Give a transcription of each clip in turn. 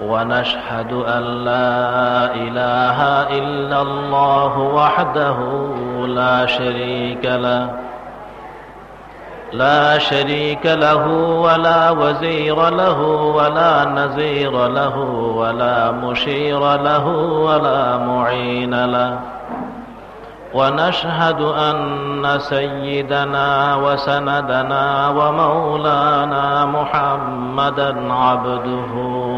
ونشهد أن لا إله إلا الله وحده لا شريك له لا شريك له ولا وزير له ولا نزير له ولا مشير له ولا معين له ونشهد أن سيدنا وسندنا ومولانا محمدا عبده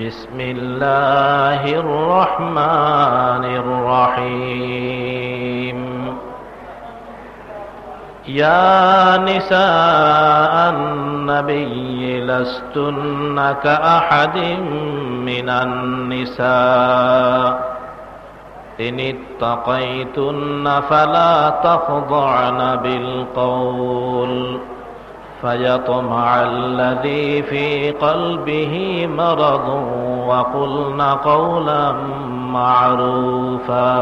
بسم الله الرحمن الرحيم. يا نساء النبي لستن كأحد من النساء. إن اتقيتن فلا تخضعن بالقول. فيطمع الذي في قلبه مرض وقلن قولا معروفا.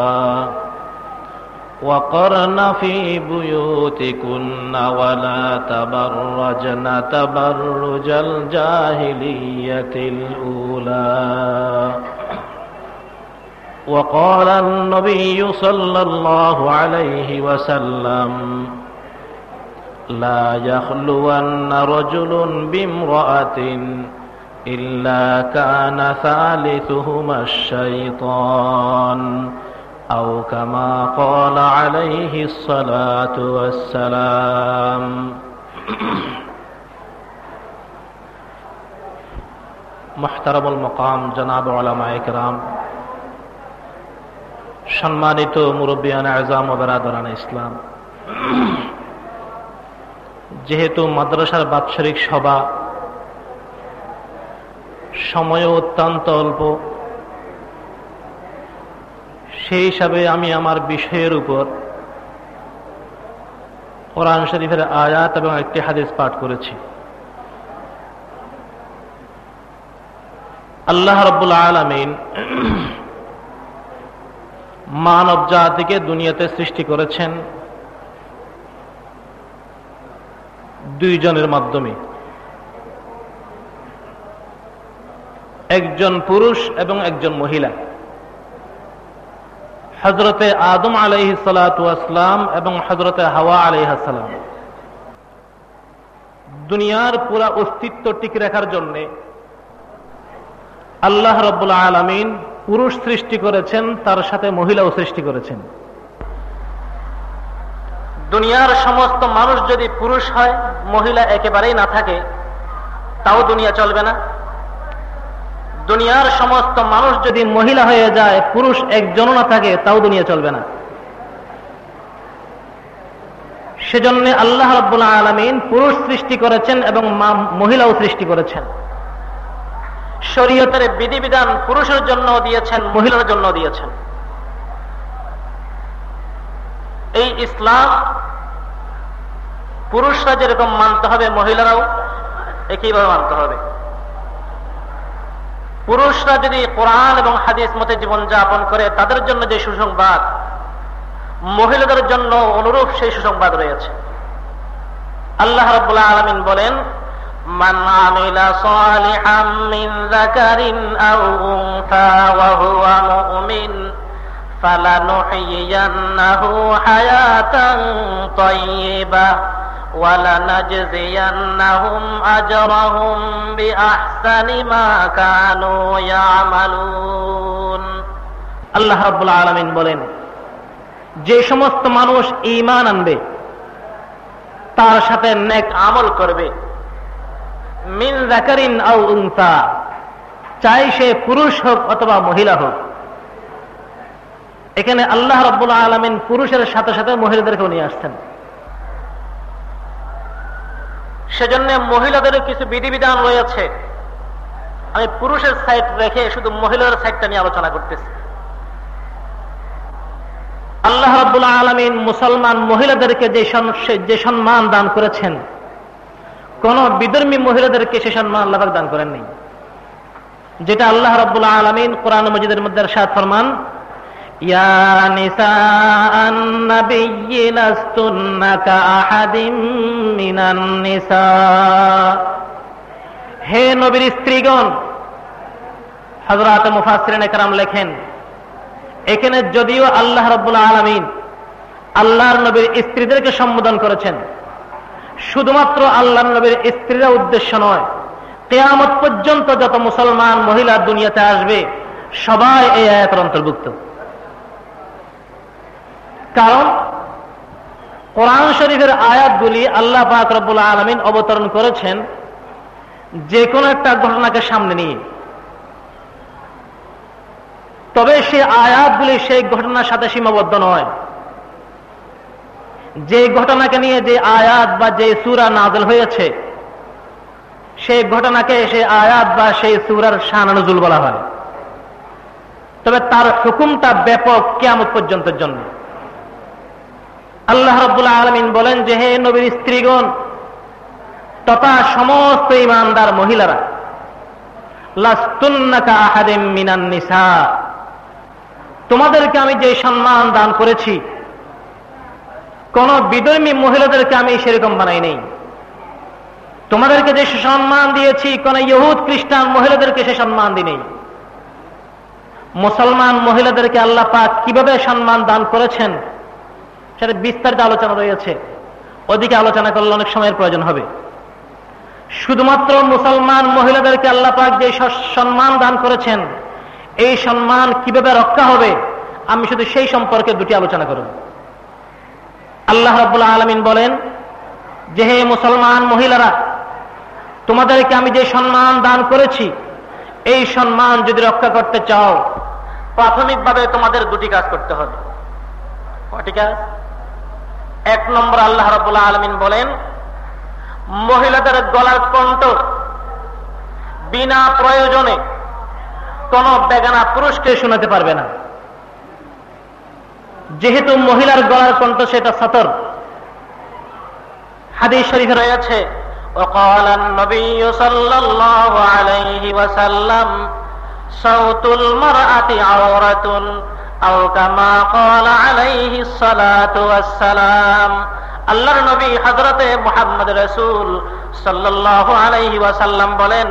وقرن في بيوتكن ولا تبرجن تبرج الجاهلية الأولى. وقال النبي صلى الله عليه وسلم لا يخلون رجل بامرأة إلا كان ثالثهما الشيطان أو كما قال عليه الصلاة والسلام محترم المقام جناب علماء کرام সম্মানিত মুরব্বিয়ান আজাম ও বেরাদান ইসলাম যেহেতু মাদ্রাসার বাৎসরিক সভা সময় অত্যন্ত অল্প। সেই হিসাবে আমি আমার বিষয়ের উপর কোরআন শরীফের আয়াত এবং একটি হাদিস পাঠ করেছি। আল্লাহ রব্বুল আলমিন মানব জাতিকে দুনিয়াতে সৃষ্টি করেছেন দুইজনের মাধ্যমে। একজন পুরুষ এবং একজন মহিলা। হজরতে আদম আলহ সালাম এবং হজরতে হাওয়া আলহাসালাম দুনিয়ার পুরা অস্তিত্ব টিকে রাখার জন্য আল্লাহ রব্বুল আলমিন পুরুষ সৃষ্টি করেছেন, তার সাথে মহিলাও সৃষ্টি করেছেন। দুনিয়ার সমস্ত মানুষ যদি পুরুষ হয়, মহিলা একেবারেই না থাকে, তাও দুনিয়া চলবে না। দুনিয়ার সমস্ত মানুষ যদি মহিলা হয়ে যায়, পুরুষ একজনও না থাকে, তাও দুনিয়া চলবে না। সেজন্য আল্লাহ রব্বুল আলমিন পুরুষ সৃষ্টি করেছেন এবং মহিলাও সৃষ্টি করেছেন। শরীয়তের বিধিবিধান পুরুষের জন্য দিয়েছেন, মহিলার জন্য দিয়েছেন। এই ইসলাম পুরুষরা যেরকম মানতে হবে মহিলারাও একইভাবে মানতে হবে পুরুষরা যদি কোরআন এবং হাদিস মতে জীবন যাপন করে তাদের জন্য যে সুসংবাদ মহিলাদের জন্য অনুরূপ সেই সুসংবাদ রয়েছে আল্লাহ রবাহ আলমিন বলেন من عمل صالحا من ذكر أو أنثى وهو مؤمن فلنحيينه حياة طيبة ولنجزينهم أجرهم بأحسن ما كانوا يعملون আল্লাহ রব্বুল্লাহ আলমিন বলেন যে সমস্ত মানুষ ইমান আনবে তার সাথে নেক আমল করবে মিন জাকারিন আউ উনসা চাই সে পুরুষ হোক অথবা মহিলা হোক এখানে আল্লাহ রব্বুল আলমিন পুরুষের সাথে সাথে মহিলাদেরকেও নিয়ে আসছেন। সেজন্য মহিলাদের কিছু বিধিবিধান রয়েছে। আমি পুরুষের সাইড রেখে শুধু মহিলাদের সাইডটা নিয়ে আলোচনা করতেছি। আল্লাহ রব্বুল আলমিন মুসলমান মহিলাদেরকে যে যে সম্মান দান করেছেন, কোন বিধর্মী মহিলাদেরকে সে সম্মান আল্লাহ দান করেননি। যেটা আল্লাহ রব্বুল আলমিন কোরআন মজিদের মধ্যে সাত ফরমান হে নবীর স্ত্রীগণ হজরত মুফাসরিন একরাম লেখেন, এখানে যদিও আল্লাহ রব্বুল্লাহ আলমিন আল্লাহর নবীর স্ত্রীদেরকে সম্বোধন করেছেন, শুধুমাত্র আল্লাহ নবীর স্ত্রীরা উদ্দেশ্য নয়, কেয়ামত পর্যন্ত যত মুসলমান মহিলা দুনিয়াতে আসবে, সবাই এই আয়াতের অন্তর্ভুক্ত। কারণ কোরআন শরীফের আয়াতগুলি আল্লাহ পাক আলমিন অবতরণ করেছেন যে কোনো একটা ঘটনাকে সামনে নিয়ে। তবে সে আয়াতগুলি সেই ঘটনার সাথে সীমাবদ্ধ নয়। যে ঘটনাকে নিয়ে যে আয়াত বা যে সুরা নাজল হয়েছে সেই ঘটনাকে সে আয়াত বা সেই সুরার শাহানুজুল বলা হয়। তবে তার হুকুমটা ব্যাপক কেমন পর্যন্তের জন্য। আল্লাহ রব্বুল্লাহ আলমিন বলেন যে, হে নবীর স্ত্রীগণ, তথা সমস্ত ইমানদার মহিলারা তোমাদেরকে আমি যে সম্মান দান করেছি, কোন বিধর্মী মহিলাদেরকে আমি সেরকম বানাই নেই। তোমাদেরকে যে সম্মান দিয়েছি, কোন ইহুদ, খ্রিস্টান মহিলাদেরকে সে সম্মান দিই মুসলমান মহিলাদেরকে আল্লাহ পাক কীভাবে সম্মান দান করেছেন? সেটা বিস্তারিত আলোচনা রয়েছে। ওদিকে আলোচনা করলে অনেক সময়ের প্রয়োজন হবে। শুধুমাত্র মুসলমান মহিলাদেরকে আল্লাহ পাক যে সম্মান দান করেছেন, এই সম্মান কীভাবে রক্ষা হবে, আমি শুধু সেই সম্পর্কে দুটি আলোচনা করব। আল্লাহ রব্বুল্লাহ আলমিন বলেন, যে হে মুসলমান মহিলারা, তোমাদেরকে আমি যে সম্মান দান করেছি, এই সম্মান যদি রক্ষা করতে চাও, প্রাথমিকভাবে তোমাদের দুটি কাজ করতে হবে। কটি কাজ? এক নম্বর আল্লাহ রব্বুল্লাহ আলমিন বলেন মহিলাদের গলার কণ্ঠ বিনা প্রয়োজনে কোন বেগানা পুরুষকে শোনাতে পারবে না যেহেতু মহিলার গলার কণ্ঠ সেটা সতর হাদিস শরীফে রয়েছে وقال النبي صلى الله عليه وسلم صوت المرأة عورة أو كما قال عليه الصلاة والسلام আল্লাহর নবী হজরতে মোহাম্মদ রসুল সাল্লাহ আলাইহি ওয়াসাল্লাম বলেন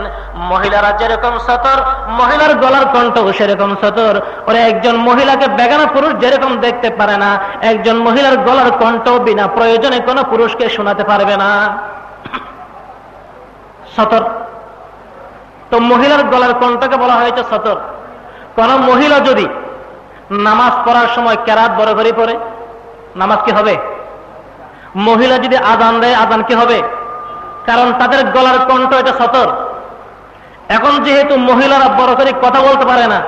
মহিলারা যেরকম সতর মহিলার গলার কণ্ঠ সেরকম সতর ওরা একজন মহিলাকে বেগানা পুরুষ যেরকম দেখতে পারে না একজন মহিলার গলার কণ্ঠ বিনা প্রয়োজনে কোন পুরুষকে শোনাতে পারবে না সতর তো মহিলার গলার কণ্ঠকে বলা হয়েছে সতর কোন মহিলা যদি নামাজ পড়ার সময় কেরাত বড় করে পড়ে। নামাজ কি হবে? মহিলা যদি আদান দেয় আদান কি হবে? কারণ তাদের গলার কণ্ঠ এটা সতর। এখন যেহেতু মহিলারা বড় করে কথা বলতে পারে না,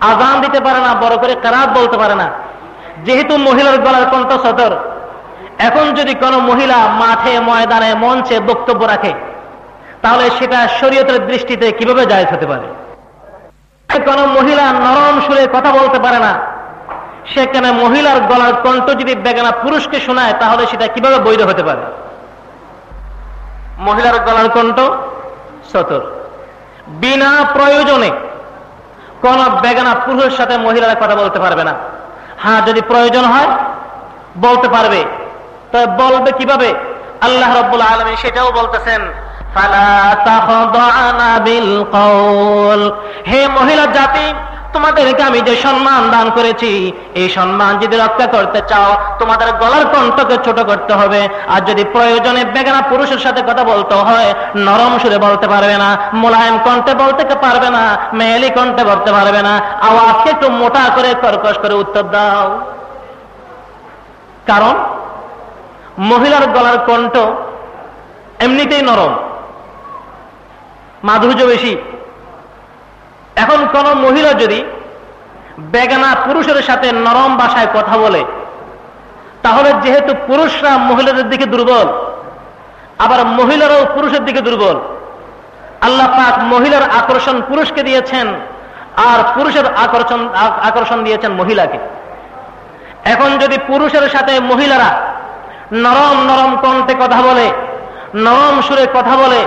আজান দিতে পারে না, বড় করে কারাত বলতে পারে না, যেহেতু মহিলার গলার কণ্ঠ সতর, এখন যদি কোনো মহিলা মাঠে, ময়দানে, মঞ্চে বক্তব্য রাখে, তাহলে সেটা শরীয়তের দৃষ্টিতে কীভাবে জায়জ হতে পারে? কোন মহিলা নরম সুরে কথা বলতে পারে না। সেখানে মহিলার গলার কণ্ঠ যদি বেগানা পুরুষকে শোনায়, তাহলে সেটা কীভাবে বৈধ হতে পারে? মহিলার গলার কণ্ঠ সতর বিনা প্রয়োজনে কোন বেগানা পুরুষের সাথে মহিলারা কথা বলতে পারবে না। হ্যাঁ যদি প্রয়োজন হয়, বলতে পারবে। তবে বলবে কীভাবে? আল্লাহ রব্বুল আলমী সেটাও বলতেছেন হে মহিলা জাতি, তোমাদেরকে আমি যে সম্মান দান করেছি, এই সম্মান যদি রক্ষা করতে চাও, তোমাদের গলার কণ্ঠকে ছোট করতে হবে। আর যদি প্রয়োজনে বেগানা পুরুষের সাথে কথা বলতে হয়, নরম সুরে বলতে পারবে না, মোলায়েম কণ্ঠে বলতে পারবে না মেয়েলি কণ্ঠে বলতে পারবে না, আওয়াজকে একটু মোটা করে কর্কশ করে উত্তর দাও। কারণ মহিলার গলার কণ্ঠ এমনিতেই নরম। মাধুর্য বেশি। এখন কোন মহিলা যদি বেগানা পুরুষের সাথে নরম ভাষায় কথা বলে, তাহলে যেহেতু পুরুষরা মহিলাদের দিকে দুর্বল, আবার মহিলারাও পুরুষের দিকে দুর্বল, আল্লাহ পাক মহিলার আকর্ষণ পুরুষকে দিয়েছেন আর পুরুষের আকর্ষণ আকর্ষণ দিয়েছেন মহিলাকে। এখন যদি পুরুষের সাথে মহিলারা নরম নরম কণ্ঠে কথা বলে, নরম সুরে কথা বলে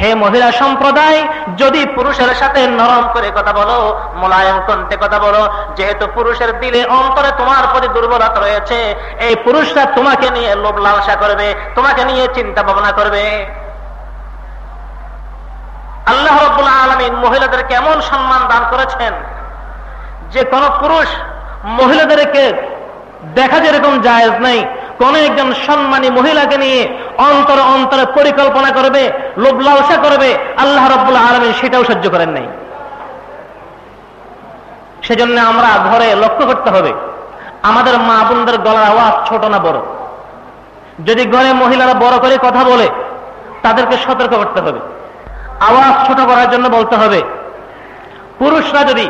হে মহিলা সম্প্রদায়, যদি পুরুষের সাথে নরম করে কথা বলো, মোলায়ম কণ্ঠে কথা বলো, যেহেতু পুরুষের দিলে অন্তরে তোমার প্রতি দুর্বলতা রয়েছে, এই পুরুষরা তোমাকে নিয়ে লোভ লালসা করবে, তোমাকে নিয়ে চিন্তা ভাবনা করবে। আল্লাহ রব্বুল্লাহ আলমিন মহিলাদের কেমন সম্মান দান করেছেন, যে কোন পুরুষ মহিলাদেরকে দেখা যেরকম জায়েজ নাই কোন একজন সম্মানী মহিলাকে নিয়ে অন্তর অন্তরে পরিকল্পনা করবে, লোভ লালসা করবে, আল্লাহ রব্বুল্লাহ আলমিন সেটাও সহ্য করেন নাই। সেজন্য আমরা ঘরে লক্ষ্য করতে হবে, আমাদের মা বোনদের গলার আওয়াজ ছোট না বড়। যদি ঘরে মহিলারা বড় করে কথা বলে, তাদেরকে সতর্ক করতে হবে। আওয়াজ ছোট করার জন্য বলতে হবে, পুরুষরা যদি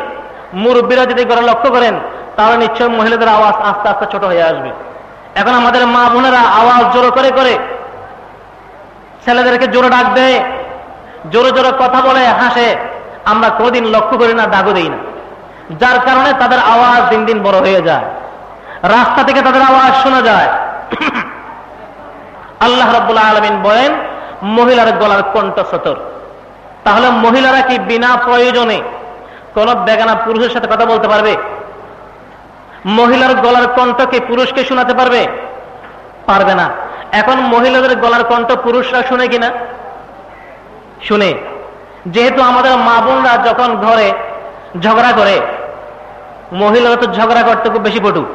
মুরব্বীরা যদি ঘরে লক্ষ্য করেন, তাহলে নিশ্চয় মহিলাদের আওয়াজ আস্তে আস্তে ছোট হয়ে আসবে। এখন আমাদের মা বোনেরা আওয়াজ জোরে করে করে ছেলেদেরকে জোরে ডাক দেয়, জোরে জোরে কথা বলে, হাসে। আমরা কোনদিন লক্ষ্য করি না, দাগও দিই না। যার কারণে তাদের আওয়াজ দিন দিন বড় হয়ে যায়। রাস্তা থেকে তাদের আওয়াজ শোনা যায়। আল্লাহ রব্বুল্লাহ আলমিন বলেন, মহিলার গলার কণ্ঠ সতর। তাহলে মহিলারা কি বিনা প্রয়োজনে কোন বেগানা পুরুষের সাথে কথা বলতে পারবে? মহিলার গলার কণ্ঠকে পুরুষকে শোনাতে পারবে? পারবে না। এখন মহিলাদের গলার কণ্ঠ পুরুষরা শুনে কিনা? শুনে। যেহেতু আমাদের মা বোনরা যখন ঘরে ঝগড়া করে, মহিলারা তো ঝগড়া করতে খুব বেশি পটু।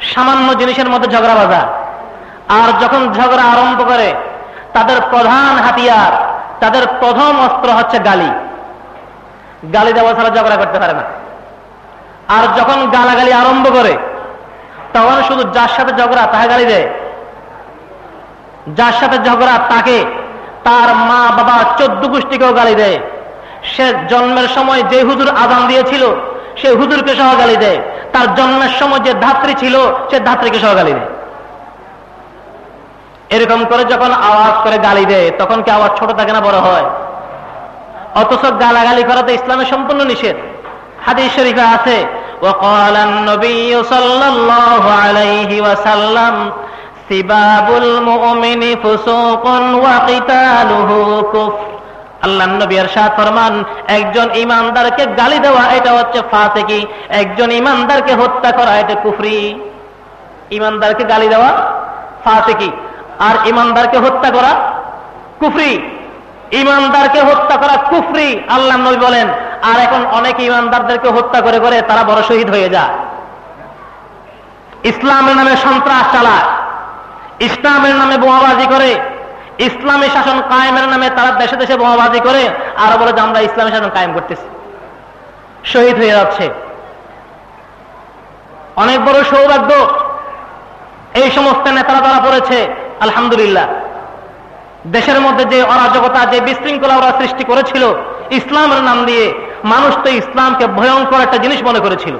সামান্য জিনিসের মধ্যে ঝগড়া বাজা। আর যখন ঝগড়া আরম্ভ করে, তাদের প্রধান হাতিয়ার, তাদের প্রথম অস্ত্র হচ্ছে গালি। গালি দেওয়া ছাড়া ঝগড়া করতে পারে না। আর যখন গালাগালি আরম্ভ করে, তখন শুধু যার সাথে ঝগড়া তাহা গালি দেয়। যার সাথে ঝগড়া তাকে তার মা বাবা চোদ্দ গোষ্ঠীকেও গালি দেয়। সে জন্মের সময় যে হুজুর আদান দিয়েছিল, সে হুজুরকে সহ গালি দেয়। তার জন্মের সময় যে ধাত্রী ছিল, সে ধাত্রীকে সহ গালি দেয়। এরকম করে যখন আওয়াজ করে গালি দেয়, তখন কি আওয়াজ ছোট থাকে না বড় হয়? অথচ গালাগালি করা তো ইসলামের সম্পূর্ণ নিষেধ। হাদিস শরীফে আছে وقال النبي صلى الله عليه وسلم سباب المؤمن فسوق وقتاله كفر আল্লাহ নবী এরশাদ ফরমান একজন ইমানদারকে গালি দেওয়া এটা হচ্ছে ফাসিকি একজন ইমানদারকে হত্যা করা এটা কুফরি ইমানদারকে গালি দেওয়া ফাসিকি আর ইমানদারকে হত্যা করা কুফরি ইমানদারকে হত্যা করা কুফরি আল্লাহ নবী বলেন আর এখন অনেক ইমানদারদেরকে হত্যা করে করে তারা বড় শহীদ হয়ে যায়। ইসলামের নামে সন্ত্রাস চালায়। ইসলামের নামে বোমাবাজি করে। ইসলামী শাসন কায়েমের নামে তারা দেশে দেশে বোমাবাজি করে। আর বলে যে আমরা ইসলামী শাসন কায়েম করতেছি। শহীদ হয়ে যাচ্ছে। অনেক বড় সৌভাগ্য এই সমস্ত নেতারা তারা পড়েছে, আলহামদুলিল্লাহ। দেশের মধ্যে যে অরাজকতা, যে বিশৃঙ্খলা ওরা সৃষ্টি করেছিল ইসলামের নাম দিয়ে মানুষ তো ইসলামকে ভয়ঙ্কর একটা জিনিস মনে করেছিল।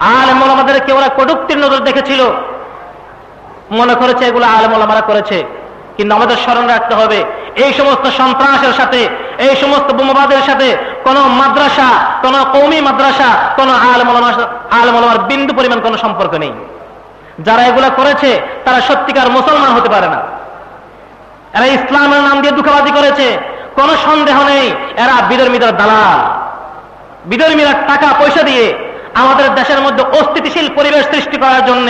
আলেম ওলামাদেরকে ওরা কটুক্তির নজর দেখেছিল। মনে করেছে এগুলো আলেম ওলামারা করেছে। কিন্তু আমাদের স্মরণ রাখতে হবে, এই সমস্ত সন্ত্রাসের সাথে, এই সমস্ত বোমাবাদের সাথে কোন মাদ্রাসা, কোন কৌমি মাদ্রাসা, কোন আলেম আলমার বিন্দু পরিমাণ কোনো সম্পর্ক নেই। যারা এগুলা করেছে, তারা সত্যিকার মুসলমান হতে পারে না। এরা ইসলামের নাম দিয়ে দুঃখবাদী করেছে। কোন সন্দেহ নেই, এরা বিধর্মীদের দালাল। বিধর্মীরা টাকা, পয়সা দিয়ে আমাদের দেশের মধ্যে অস্থিতিশীল পরিবেশ সৃষ্টি করার জন্য,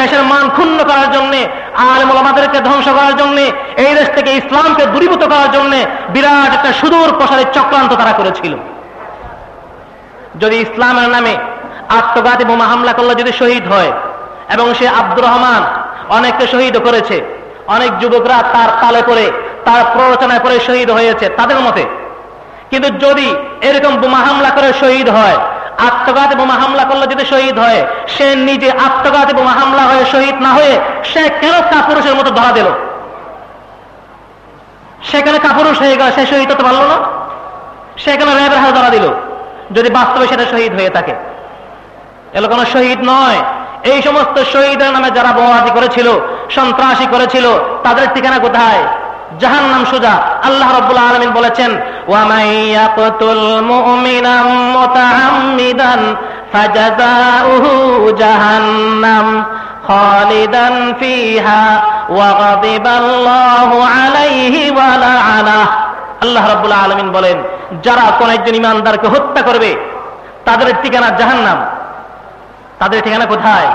দেশের মান ক্ষুণ্ণ করার জন্য আলমাদেরকে ধ্বংস করার জন্য, এই দেশ থেকে ইসলামকে দূরীভূত করার জন্য বিরাট একটা সুদূর প্রসারের চক্রান্ত তারা করেছিল। যদি ইসলামের নামে আত্মঘাতী বোমা হামলা করলে যদি শহীদ হয়, এবং সে আব্দুর রহমান অনেককে শহীদ করেছে, অনেক যুবকরা তার তালে পড়ে তার প্ররোচনায় পড়ে শহীদ হয়েছে, তাদের মতে। কিন্তু যদি এরকম বোমা হামলা করে শহীদ হয়, আত্মঘাতী বোমা হামলা করলে যদি শহীদ হয়, সে নিজে আত্মঘাতী বোমা হামলা হয়ে শহীদ না হয়ে সে কেন কাপুরুষের মতো ধরা দিল? সেখানে কাপুরুষ হয়ে গেল, সে শহীদ হতে পারল না? সেখানে র্যাবের হাতে ধরা দিল, যদি বাস্তবে সেটা শহীদ হয়ে থাকে? এগুলো কোনো শহীদ নয়। এই সমস্ত শহীদের নামে যারা বোমাবাজি করেছিল, সন্ত্রাসী করেছিল, তাদের ঠিকানা কোথায়? জাহান নাম সুজা আল্লাহ রব্বুল আলমিন বলেছেন জাহান্নাম খালিদান ফিহা وغضب الله عليه ولعنه আল্লাহ রাব্বুল আলামিন বলেন যারা কোন একজন ইমানদারকে হত্যা করবে তাদের ঠিকানা জাহান্নাম তাদের ঠিকানা কোথায়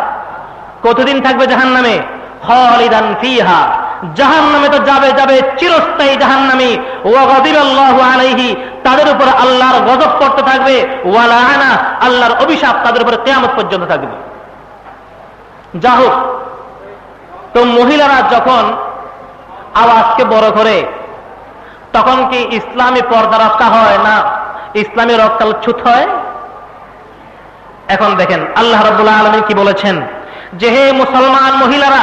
কতদিন থাকবে জাহান্নামে হলিদান ফিহা জাহান নামে তো যাবে যাবে চিরস্থায়ী জাহান নামে আলাইহি, তাদের উপর আল্লাহর গজব করতে থাকবে। ওয়ালা আনা আল্লাহর অভিশাপ তাদের উপর কেয়ামত পর্যন্ত থাকবে। যা হোক, তো মহিলারা যখন আওয়াজকে বড় করে, তখন কি ইসলামী পর্দা রক্ষা হয় না? ইসলামী রক্ষা উচ্ছুত হয়? এখন দেখেন, আল্লাহ রবুল্লাহ আলমী কি বলেছেন? যে হে মুসলমান মহিলারা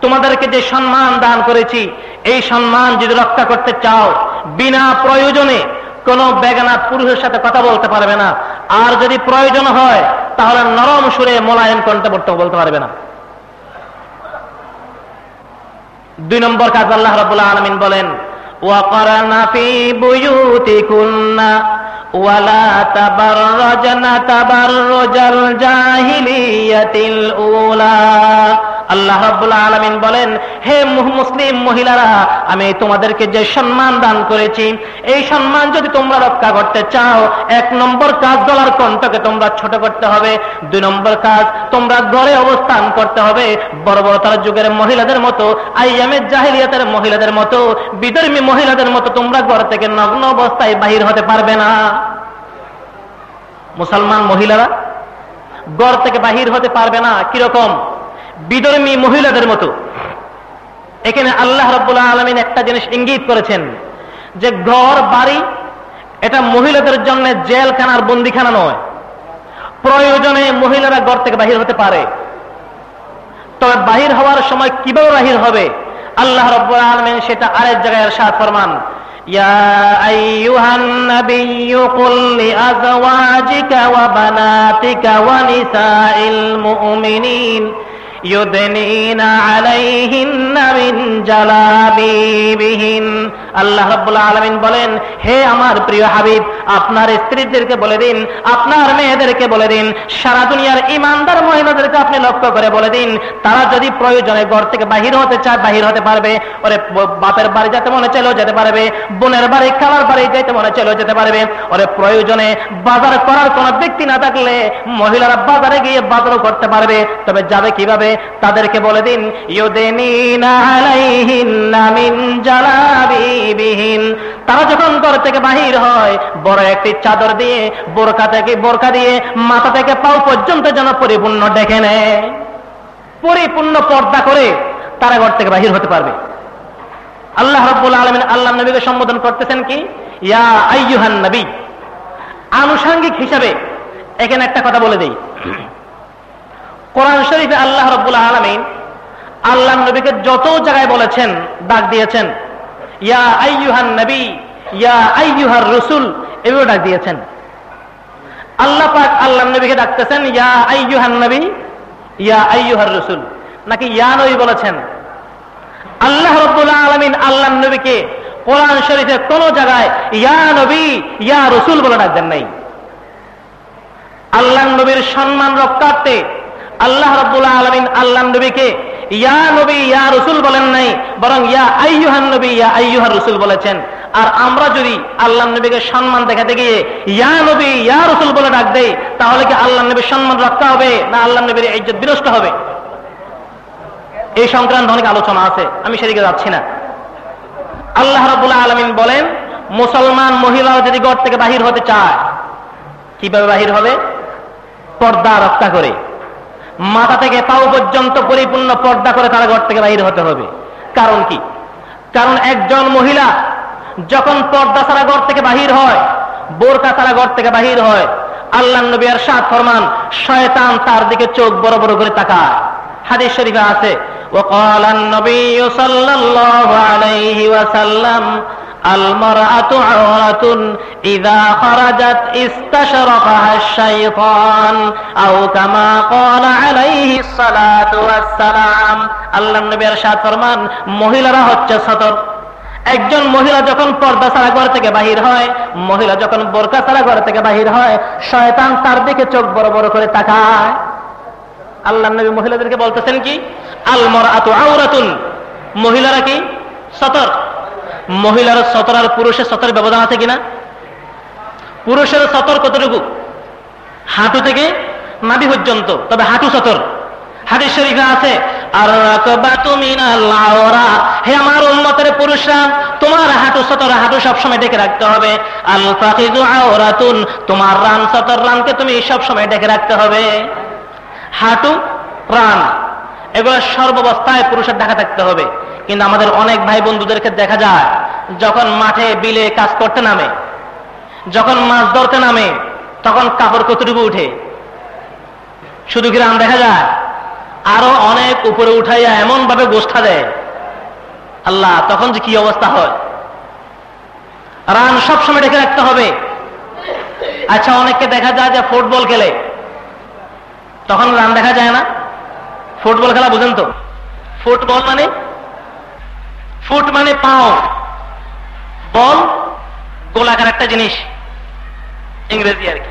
তোমাদেরকে যে সম্মান দান করেছি, এই সম্মান যদি রক্ষা করতে চাও, বিনা প্রয়োজনে কোন বেগানা পুরুষের সাথে কথা বলতে পারবে না। আর যদি প্রয়োজন হয়, তাহলে নরম সুরে মোলায়ন করতে বলতে পারবে না। দুই নম্বর কাজ আল্লাহ রবুল্লাহ আলমিন বলেন ওয়াকরানা ওয়ালা আল্লাহ রাব্বুল আলামিন বলেন, হে মুসলিম মহিলারা, আমি তোমাদেরকে যে সম্মান দান করেছি, এই সম্মান যদি তোমরা রক্ষা করতে চাও, এক নম্বর কাজ দলার কণ্ঠকে তোমরা ছোট করতে হবে, দুই নম্বর কাজ তোমরা ঘরে অবস্থান করতে হবে, বড় বড় তার যুগের মহিলাদের মতো, আইয়ামের জাহিলিয়াতের মহিলাদের মতো বিধর্মী মহিলাদের মতো তোমরা ঘর থেকে নগ্ন অবস্থায় বাহির হতে পারবে না। মুসলমান মহিলারা, ঘর থেকে বাহির হতে পারবে না, কীরকম? বিধর্মী মহিলাদের মতো এখানে আল্লাহ রব্বুল্লাহ আলমিন একটা জিনিস ইঙ্গিত করেছেন যে ঘর বাড়ি এটা মহিলাদের জন্য জেলখানার বন্দিখানা নয় প্রয়োজনে মহিলারা ঘর থেকে বাহির হতে পারে তবে বাহির হওয়ার সময় কিভাবে বাহির হবে আল্লাহ রব্বুল আলমিন সেটা আরেক জায়গায় সাত ফরমান يا أيها النبي قل لأزواجك وبناتك ونساء المؤمنين يدنين عليهن من جلابيبهن আল্লাহ রব্বুল আলমিন বলেন হে আমার প্রিয় হাবিব আপনার স্ত্রীদেরকে বলে দিন আপনার মেয়েদেরকে বলে দিন সারা দুনিয়ার ইমানদার মহিলাদেরকে আপনি লক্ষ্য করে বলে দিন তারা যদি প্রয়োজনে ঘর থেকে বাহির হতে চায় বাহির হতে পারবে ওরে বাপের বাড়ি যেতে মনে চাইলেও যেতে পারবে বোনের বাড়ি খালার বাড়ি যেতে মনে চাইলেও যেতে পারবে ওরে প্রয়োজনে বাজার করার কোন ব্যক্তি না থাকলে মহিলারা বাজারে গিয়ে বাজারও করতে পারবে তবে যাবে কিভাবে তাদেরকে বলে দিন তারা যখন ঘর থেকে বাহির হয়, বড় একটি চাদর দিয়ে বোরকা থেকে বোরকা দিয়ে, মাথা থেকে পাও পর্যন্ত যেন পরিপূর্ণ ডেকে নেয়। পরিপূর্ণ পর্দা করে তারা ঘর থেকে বাহির হতে পারবে। আল্লাহ রব্বুল আলমিন আল্লাহ নবীকে সম্বোধন করতেছেন কি? ইয়া আইয়ুহান নবী, আনুষাঙ্গিক হিসাবে এখানে একটা কথা বলে দেই। কোরআন শরীফে আল্লাহ রব্বুল আলমিন আল্লাহ নবীকে যত জায়গায় বলেছেন, ডাক দিয়েছেন। ইয়া আইয়ুহান নবী, ইয়া আইয়ুহার রসুল এভাবে ডাক দিয়েছেন। আল্লাহ পাক আল্লাহ নবীকে ডাকতেছেন, ইয়া আইয়ুহান নবী, ইয়া আইয়ুহার রসুল। নাকি ইয়া নবী বলেছেন? আল্লাহ রব্বুল্লাহ আলমিন আল্লাহ নবীকে কোরআন শরীফে কোন জায়গায় ইয়া নবী, ইয়া রসুল বলে ডাকতেন নাই। আল্লাহ নবীর সম্মান রক্ষার্থে আল্লাহ রব্বুল্লাহ আলমিন আল্লাহ নবীকে, ইয়া নবী, ইয়া রসুল বলেন নাই, বরং ইয়া আইয়ুহান নবী, ইয়া আইয়ুহার রসুল বলেছেন। আর আমরা যদি আল্লাহ নবীকে সম্মান দেখাতে গিয়ে, ইয়া নবী, ইয়া রসুল বলে ডাক দেই, তাহলে কি আল্লাহ নবীর সম্মান রক্ষা হবে, না আল্লাহ নবীর ইজ্জত বিনষ্ট হবে? এই সংক্রান্ত অনেক আলোচনা আছে, আমি সেদিকে যাচ্ছি না। আল্লাহ রবুল্লাহ আলমিন বলেন, মুসলমান মহিলাও যদি ঘর থেকে বাহির হতে চায়, কীভাবে বাহির হবে? পর্দা রক্ষা করে। মাথা থেকে পাও পর্যন্ত পরিপূর্ণ পর্দা করে তারা ঘর থেকে বাহির হতে হবে কারণ কি কারণ একজন মহিলা যখন পর্দা ছাড়া ঘর থেকে বাহির হয় বোরকা ছাড়া ঘর থেকে বাহির হয় আল্লাহ নবী আর সাত ফরমান শয়তান তার দিকে চোখ বড় বড় করে তাকায় হাদিস শরীফে আছে وقال النبي صلى الله عليه وسلم المرأة عورة إذا خرجت استشرقها الشيطان أو كما قال عليه الصلاة والسلام আল্লাহ নবী ارشاد ফরমান মহিলারা হচ্ছে সতর একজন মহিলা যখন পর্দা ছাড়া ঘর থেকে বাহির হয় মহিলা যখন বোরকা ছাড়া ঘর থেকে বাহির হয় শয়তান তার দিকে চোখ বড় বড় করে তাকায় আল্লাহ নবী মহিলাদেরকে বলতেছেন কি আলমর আতু আউরাতুন মহিলারা কি সতর মহিলার সতর আর পুরুষের সতর ব্যবধান আছে কিনা? পুরুষের সতর কতটুকু? হাঁটু থেকে নাবি পর্যন্ত, তবে হাঁটু সতর। হাদিস শরীফে আছে আর হে আমার উন্মতের পুরুষরা, তোমার হাঁটু সতর, হাঁটু সবসময় ডেকে রাখতে হবে। আল আওরাতুন, তোমার রান সতর রানকে তুমি সবসময় ডেকে রাখতে হবে। হাঁটু, রান, এগুলো সর্বাবস্থায় পুরুষের দেখা থাকতে হবে। কিন্তু আমাদের অনেক ভাই বন্ধুদেরকে দেখা যায়, যখন মাঠে বিলে কাজ করতে নামে, যখন মাছ ধরতে নামে, তখন কাপড় কতটুকু উঠে? শুধু রান দেখা যায়? আরও অনেক উপরে উঠাইয়া এমন ভাবে গোষ্ঠা দেয়। আল্লাহ, তখন যে কি অবস্থা হয়? রান সবসময় ডেকে রাখতে হবে। আচ্ছা অনেককে দেখা যায় যে ফুটবল খেলে। তখন রান দেখা যায় না? ফুটবল খেলা বুঝেন তো? ফুটবল মানে ফুট মানে পাও। বল, গোলাকার একটা জিনিস। ইংরেজি আর কি।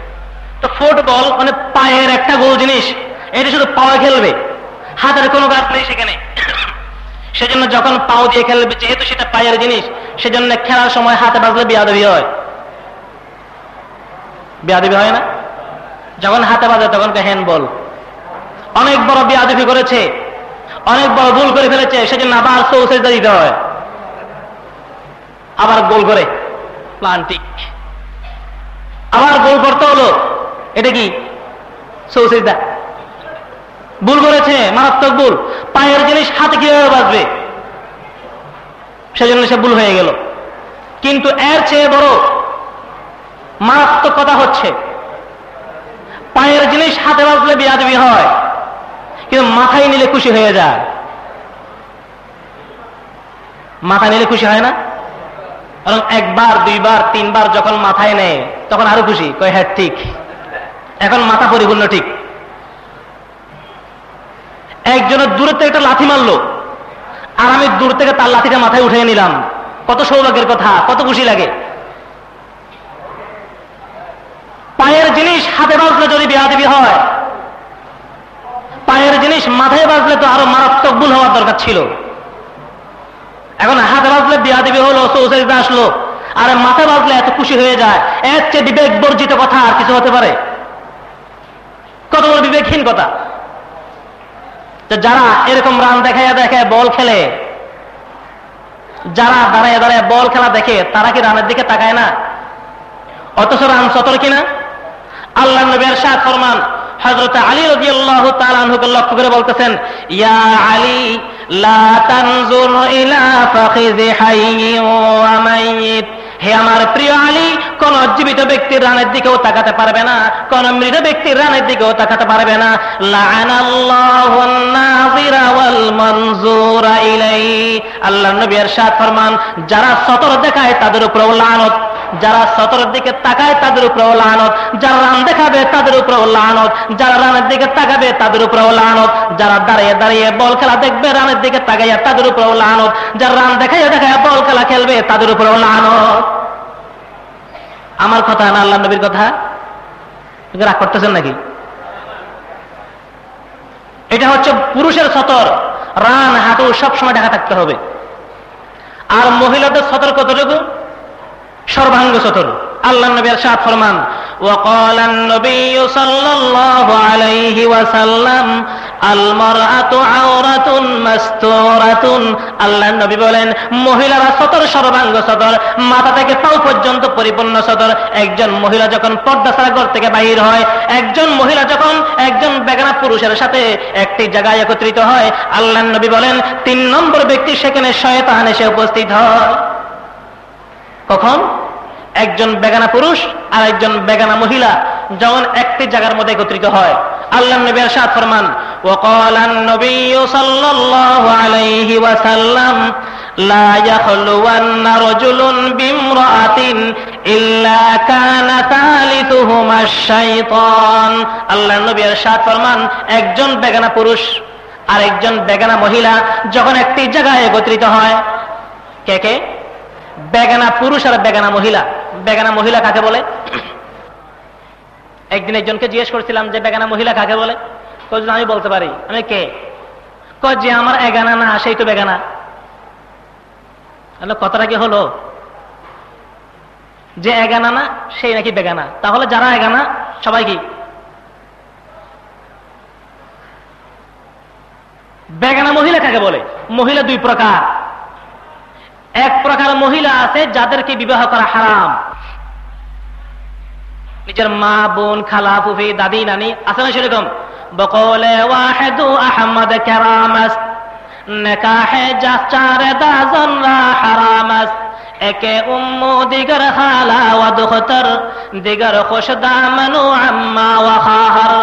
তো ফুটবল মানে পায়ের একটা গোল জিনিস। এটা শুধু পাওয়া খেলবে। হাতের কোনো গাছ নেই সেখানে। সেজন্য যখন পাও দিয়ে খেলবে, যেহেতু সেটা পায়ের জিনিস, সেজন্য খেলার সময় হাতে বাজলে বিয়াদবি হয়। বিয়াদবি হয় না? যখন হাতে বাজে তখন হ্যান্ড বল অনেক বড় বিয়াদবি করেছে। অনেক বড় ভুল করে ফেলেছে, সেজন্য আবার সৌসেজা দিতে হয়। আবার গোল করে, প্লান্টিক। আবার গোল করতে হলো, এটা কি? সৌসেজা ভুল করেছে, মারাত্মক ভুল। পায়ের জিনিস হাতে কীভাবে বাঁচবে? সেজন্য সে ভুল হয়ে গেল। কিন্তু এর চেয়ে বড় মারাত্মক কথা হচ্ছে, পায়ের জিনিস হাতে বাঁচলে বিয়াদবি হয়। কিন্তু মাথায় নিলে খুশি হয়ে যায়। মাথা নিলে খুশি হয় না? কারণ একবার, দুইবার, তিনবার যখন মাথায় নেয়, তখন আরও খুশি, কয় হ্যাঁ ঠিক। এখন মাথা পরিপূর্ণ ঠিক। একজনের দূরের থেকে একটা লাথি মারলো, আর আমি দূর থেকে তার লাথিটা মাথায় উঠে নিলাম। কত সৌভাগ্যের কথা, কত খুশি লাগে। পায়ের জিনিস হাতে বাজলে যদি বিয়াদেবি হয় পায়ের জিনিস মাথায় বাজলে তো আরও মারাত্মক ভুল হওয়ার দরকার ছিল। এখন হাতে বাজলে বিয়াদেবি হলো সৌসারিতে আসলো, আর মাথায় বাজলে এত খুশি হয়ে যায়, এর চেয়ে বিবেক বর্জিত কথা আর কিছু হতে পারে? কত বড় বিবেকহীন কথা। তো যারা এরকম রান দেখায় দেখায় বল খেলে, যারা দাঁড়ায় দাঁড়ায় বল খেলা দেখে, তারা কি রানের দিকে তাকায় না? অথচ রান সতর কিনা? আল্লাহ নবীর শাহ ফরমান হজরত আলী রবি আল্লাহ তালুকে লক্ষ্য করে বলতেছেন, ইয়া আলী হে আমার প্রিয় আলী, কোন জীবিত ব্যক্তির রানের দিকেও তাকাতে পারবে না, কোন মৃত ব্যক্তির রানের দিকেও তাকাতে পারবে না। আল্লাহ নবী সাত ফরমান, যারা সতর দেখায় তাদের উপর লানত। যারা সতরের দিকে তাকায় তাদের উপর লানত, যারা রান দেখাবে তাদের উপর লানত, যারা রানের দিকে তাকাবে তাদের উপর লানত, যারা দাঁড়িয়ে দাঁড়িয়ে বল খেলা দেখবে রানের দিকে তাকাইয়া তাদের উপর লানত, যারা রান দেখাইয়া দেখায় বল খেলা খেলবে তাদের উপর লানত। আমার কথা না আল্লাহ নবীর কথা? রাগ করতেছেন নাকি? এটা হচ্ছে পুরুষের সতর, রান, হাঁটু সবসময় ঢাকা থাকতে হবে। আর মহিলাদের সতর কতটুকু? সর্বাঙ্গ চতুর আল্লাহ নবীর সাত ফরমান وقال النبي صلى الله عليه وسلم المرأة عورة مستورة আল্লাহ নবী বলেন মহিলারা সতর সর্বাঙ্গ সতর মাথা থেকে পাও পর্যন্ত পরিপূর্ণ সতর একজন মহিলা যখন পর্দা ছাড়া ঘর থেকে বাহির হয় একজন মহিলা যখন একজন বেগানা পুরুষের সাথে একটি জায়গায় একত্রিত হয় আল্লাহ নবী বলেন তিন নম্বর ব্যক্তি সেখানে শয়তান এসে উপস্থিত হয় কখন একজন বেগানা পুরুষ আর একজন বেগানা মহিলা যখন একটি জায়গার মধ্যে একত্রিত হয় আল্লাহ নবী সাত ফরমান وقال النبي صلى الله عليه وسلم لا يخلون رجل بامرأة إلا كان ثالثهما الشيطان আল্লাহ নবী সাত ফরমান একজন বেগানা পুরুষ আর একজন বেগানা মহিলা যখন একটি জায়গায় একত্রিত হয় কে কে বেগানা পুরুষ আর বেগানা মহিলা। বেগানা মহিলা কাকে বলে? একদিন একজনকে জিজ্ঞেস করছিলাম যে, বেগানা মহিলা কাকে বলে? কজন আমি বলতে পারি। আমি, কে? যে, আমার এগানা না, সেই তো বেগানা। কথাটা কি হলো? যে এগানা না, সেই নাকি বেগানা। তাহলে যারা এগানা, সবাই কি? বেগানা মহিলা কাকে বলে? মহিলা দুই প্রকার। এক প্রকার মহিলা আছে যাদেরকে বিবাহ করা হারাম। নিজের মা, বোন, খালা, ফুফি, দাদি, নানি, আছে না সেরকম? বকলে ওয়াহেদু আহমদ কেরামাস, নেকাহে দাজন হারামাস। একে উম্মু দিগর খালা ওয়া দুখতর, দিগর খুশ আম্মা ওয়া খাহার।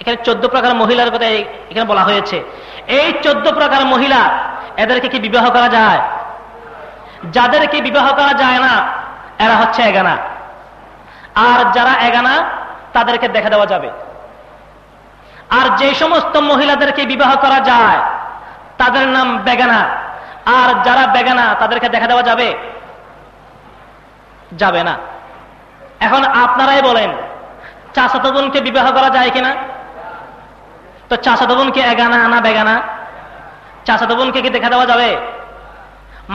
এখানে চোদ্দ প্রকার মহিলার কথা এখানে বলা হয়েছে। এই চোদ্দ প্রকার মহিলা এদেরকে কি বিবাহ করা যায়? যাদেরকে বিবাহ করা যায় না, এরা হচ্ছে এগানা। আর যারা এগানা, তাদেরকে দেখা দেওয়া যাবে। আর যে সমস্ত মহিলাদেরকে বিবাহ করা যায়, তাদের নাম বেগানা। আর যারা বেগানা, তাদেরকে দেখা দেওয়া যাবে? যাবে না। এখন আপনারাই বলেন চাষাত বোনকে বিবাহ করা যায় কিনা? তো চাষাত বোনকে এগানা আনা বেগানা? চাষাত বোনকে কি দেখা দেওয়া যাবে?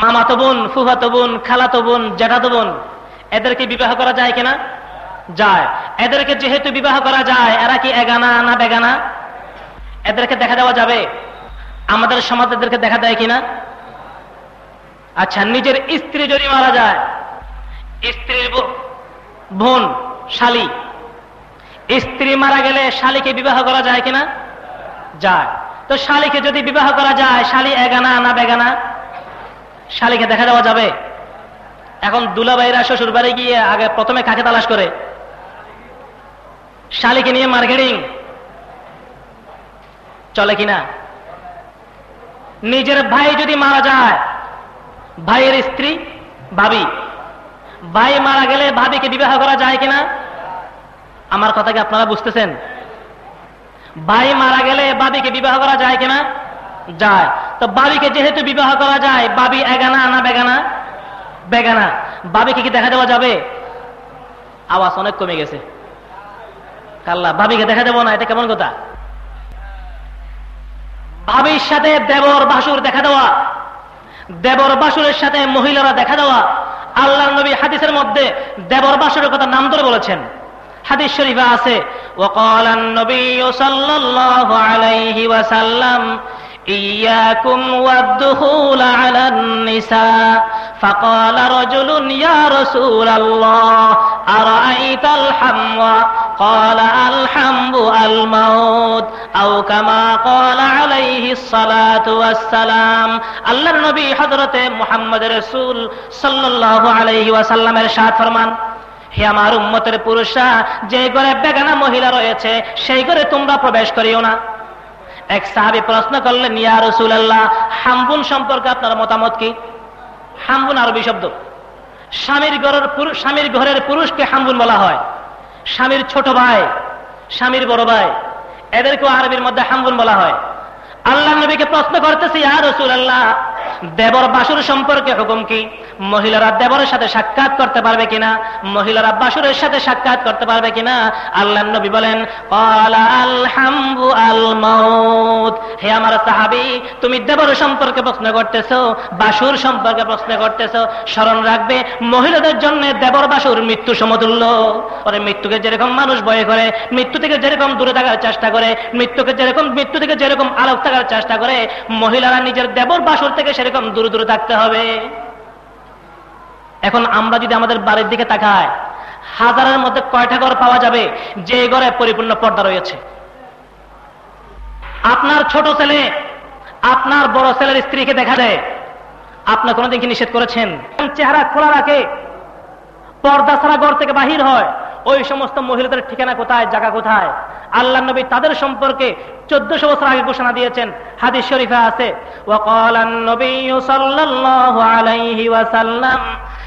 মামাতো বোন, ফুফাতো বোন, খালাতো বোন জ্যাঠাতো বোন, এদেরকে বিবাহ করা যায় কিনা? যায়। এদেরকে যেহেতু বিবাহ করা যায়, এরা কি এগানা না বেগানা? এদেরকে দেখা দেওয়া যাবে। আমাদের সমাজ এদেরকে দেখা দেয় কিনা? আচ্ছা নিজের স্ত্রী যদি মারা যায়, স্ত্রীর বোন, শালি। স্ত্রী মারা গেলে শালিকে বিবাহ করা যায় কিনা? যায়। তো শালিকে যদি বিবাহ করা যায়, শালি এগানা না বেগানা? শালিকে দেখা দেওয়া যাবে। এখন দুলাবাইরা শ্বশুর বাড়ি গিয়ে আগে প্রথমে কাকে তালাশ করে? শালিকে নিয়ে মার্কেটিং চলে কিনা? নিজের ভাই যদি মারা যায়, ভাইয়ের স্ত্রী, ভাবি। ভাই মারা গেলে ভাবিকে বিবাহ করা যায় কিনা? আমার কথা কি আপনারা বুঝতেছেন? ভাই মারা গেলে ভাবিকে বিবাহ করা যায় কিনা? যায়। তো বাবিকে যেহেতু বিবাহ করা যায়, বাবি এগানা না বেগানা? বেগানা। বাবিকে কি দেখা দেওয়া যাবে? আওয়াজ অনেক কমে গেছে। কাল্লা, বাবিকে দেখা দেবো না, এটা কেমন কথা? বাবির সাথে দেবর বাসুর দেখা দেওয়া। দেবর বাসুরের সাথে মহিলারা দেখা দেওয়া। আল্লাহ নবী হাদিসের মধ্যে দেবর বাসুরের কথা নাম ধরে বলেছেন। হাদিস শরীফা আছে ওকালান নবী সাল্লাল্লাহু আলাইহি ওয়াসাল্লাম إياكم والدخول على النساء فقال رجل يا رسول الله أرأيت الحمو قال الحمب الموت أو كما قال عليه الصلاة والسلام الله النبي حضرت محمد رسول صلى الله عليه وسلم ارشاد فرمان হে আমার উম্মতের পুরুষরা যে ঘরে বেগানা মহিলা রয়েছে সেই ঘরে তোমরা প্রবেশ করিও না এক সাহাবি প্রশ্ন করলেন, ইয়া রসুল্লাহ হাম্বুন সম্পর্কে আপনার মতামত কি? হাম্বুন আরবি শব্দ। স্বামীর ঘরের পুরুষ স্বামীর ঘরের পুরুষকে হাম্বুন বলা হয়। স্বামীর ছোট ভাই, স্বামীর বড় ভাই, এদেরকেও আরবির মধ্যে হাম্বুন বলা হয়। আল্লাহ নবীকে প্রশ্ন করতেছি আর রসুল আল্লাহ দেবর বাসুর সম্পর্কে হুকুম কি? মহিলারা দেবরের সাথে সাক্ষাৎ করতে পারবে কিনা? মহিলারা বাসুরের সাথে সাক্ষাৎ করতে পারবে কিনা? আল্লাহ নবী বলেন হে আমার সাহাবি, তুমি দেবর সম্পর্কে প্রশ্ন করতেছো, বাসুর সম্পর্কে প্রশ্ন করতেছো, স্মরণ রাখবে, মহিলাদের জন্য দেবর বাসুর মৃত্যু সমতুল্য। ওরে, মৃত্যুকে যেরকম মানুষ ভয় করে, মৃত্যু থেকে যেরকম দূরে থাকার চেষ্টা করে, মৃত্যুকে যেরকম, মৃত্যু থেকে যেরকম আলোক থাকার চেষ্টা করে, মহিলারা নিজের দেবর বাসুর থেকে সেরকম দূরে দূরে থাকতে হবে। এখন আমরা যদি আমাদের বাড়ির দিকে তাকায় হাজারের মধ্যে কয়টা ঘর পাওয়া যাবে যে ঘরে পরিপূর্ণ পর্দা রয়েছে? আপনার ছোট ছেলে, আপনার বড় ছেলের স্ত্রীকে দেখা দেয় আপনার কোনোদিন কি নিষেধ করেছেন? চেহারা খোলা রাখে। পর্দা ছাড়া ঘর থেকে বাহির হয়। ওই সমস্ত মহিলাদের ঠিকানা কোথায়, জায়গা কোথায়? আল্লাহ নবী তাদের সম্পর্কে চোদ্দশো বছর আগে ঘোষণা দিয়েছেন। হাদিস শরীফে আছে ওয়াকালান নবী ওয়াসাল্লাম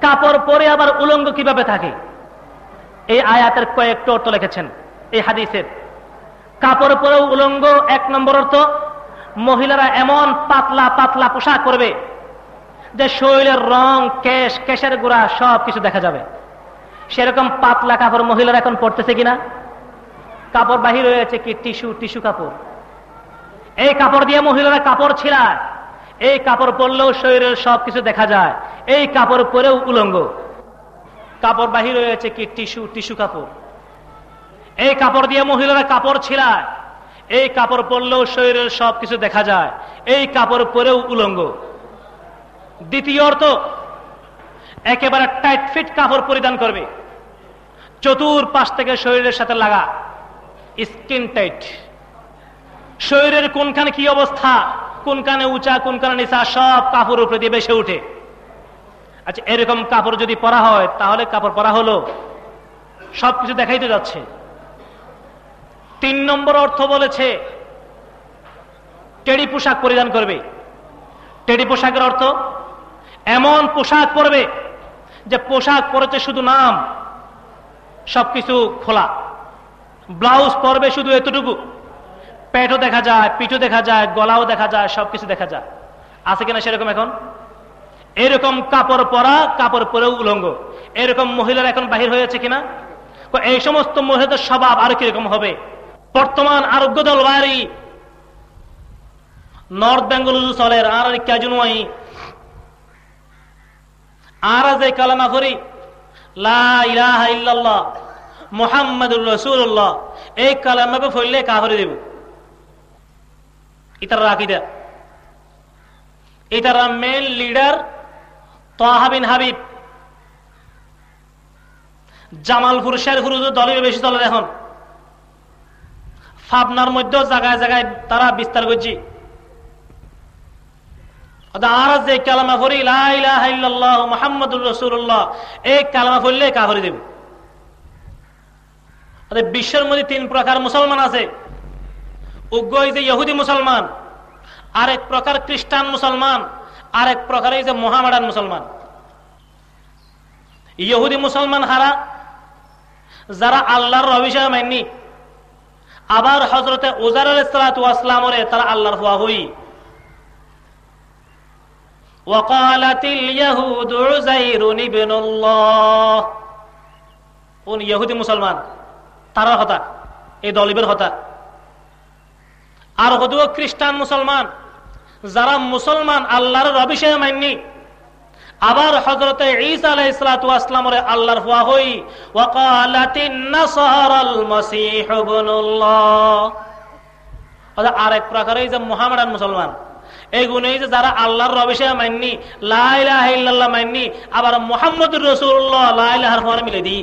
কাপড় পরে আবার উলঙ্গ কীভাবে থাকে? এই আয়াতের কয়েকটা অর্থ লিখেছেন, এই হাদিসের। কাপড় পরেও উলঙ্গ, এক নম্বর অর্থ, মহিলারা এমন পাতলা পাতলা পোশাক করবে যে শরীরের রং, কেশ, কেশের গোড়া সব কিছু দেখা যাবে। সেরকম পাতলা কাপড় মহিলারা এখন পড়তেছে কিনা? কাপড় বাহির হয়েছে কি? টিস্যু টিস্যু কাপড়। এই কাপড় দিয়ে মহিলারা কাপড় ছিলায় এই কাপড় পরলেও শরীরের সব কিছু দেখা যায়। এই কাপড় পরেও উলঙ্গ। কাপড় বাহির হয়েছে কি? টিস্যু টিস্যু কাপড়। এই কাপড় দিয়ে মহিলারা কাপড় ছিলায় এই কাপড় পরলেও শরীরের সব কিছু দেখা যায়। এই কাপড় পরেও উলঙ্গ। দ্বিতীয় অর্থ, একেবারে টাইট ফিট কাপড় পরিধান করবে। চতুর পাশ থেকে শরীরের সাথে লাগা। স্কিন টাইট শরীরের কোনখানে কি অবস্থা, কোনখানে উঁচা, কোনখানে নিচা, সব কাপড় উপরে দিয়ে বেসে উঠে। আচ্ছা এরকম কাপড় যদি পরা হয়, তাহলে কাপড় পরা হলো। সবকিছু দেখাইতে যাচ্ছে। তিন নম্বর অর্থ বলেছে, টেডি পোশাক পরিধান করবে। টেডি পোশাকের অর্থ, এমন পোশাক পরবে যে পোশাক পরেছে শুধু নাম, সবকিছু খোলা। ব্লাউজ পরবে শুধু এতটুকু। পেটও দেখা যায়, পিঠও দেখা যায়, গলাও দেখা যায়, সবকিছু দেখা যায়। আছে কিনা সেরকম এখন? এরকম কাপড় পরা, কাপড় পরেও উলঙ্গ। এরকম মহিলারা এখন বাহির হয়েছে কিনা? এই সমস্ত মহিলাদের স্বভাব আরও কীরকম হবে? বর্তমান আরোগ্য দল বাড়ি নর্থ বেঙ্গল চলের আর কাজুনওয়াই আর যে কালামা করি লাহ মোহাম্মদুর রসুল্লাহ এই কালামাকে ফইলে কাহরে দেব। ইতার রাখিদা ইতারা মেন লিডার হাবিব। জামালপুর শেরপুর দলের বেশি এখন। ফাবনার জায়গায় জায়গায় তারা বিস্তার করছি। আর যে কালামা ফরি মোহাম্মদুর রসুল্লাহ এই কালামা ফরলে কাহরি দেব। বিশ্বের মধ্যে তিন প্রকার মুসলমান আছে। উগ্র যে ইহুদি মুসলমান আরেক প্রকার খ্রিস্টান মুসলমান আরেক প্রকার এই যে মোহামেডান মুসলমান ইহুদি মুসলমান হারা যারা আল্লাহর অভিষেক মাননি আবার হজরতে উজার আলাইসালামরে তারা আল্লাহর হওয়া হই وقالت اليهود عزير ابن الله কোন ইহুদি মুসলমান তারা কথা এই দলিবের কথা আর হতুও খ্রিস্টান মুসলমান, যারা মুসলমান আল্লাহর অভিষেক মাননি, আবার হজরতে ঈসা আলাইহিস সালাতু ওয়াসসালামরে আল্লাহর হুয়া হই আরেক প্রকারে যে মুহাম্মাদান মুসলমান এইগুলো যে যারা আল্লাহর অভিষেক মাননি লাইলাহ মাননি, আবার মোহাম্মদুর রসুল্লাহ লাইলাহার মিলে দিই।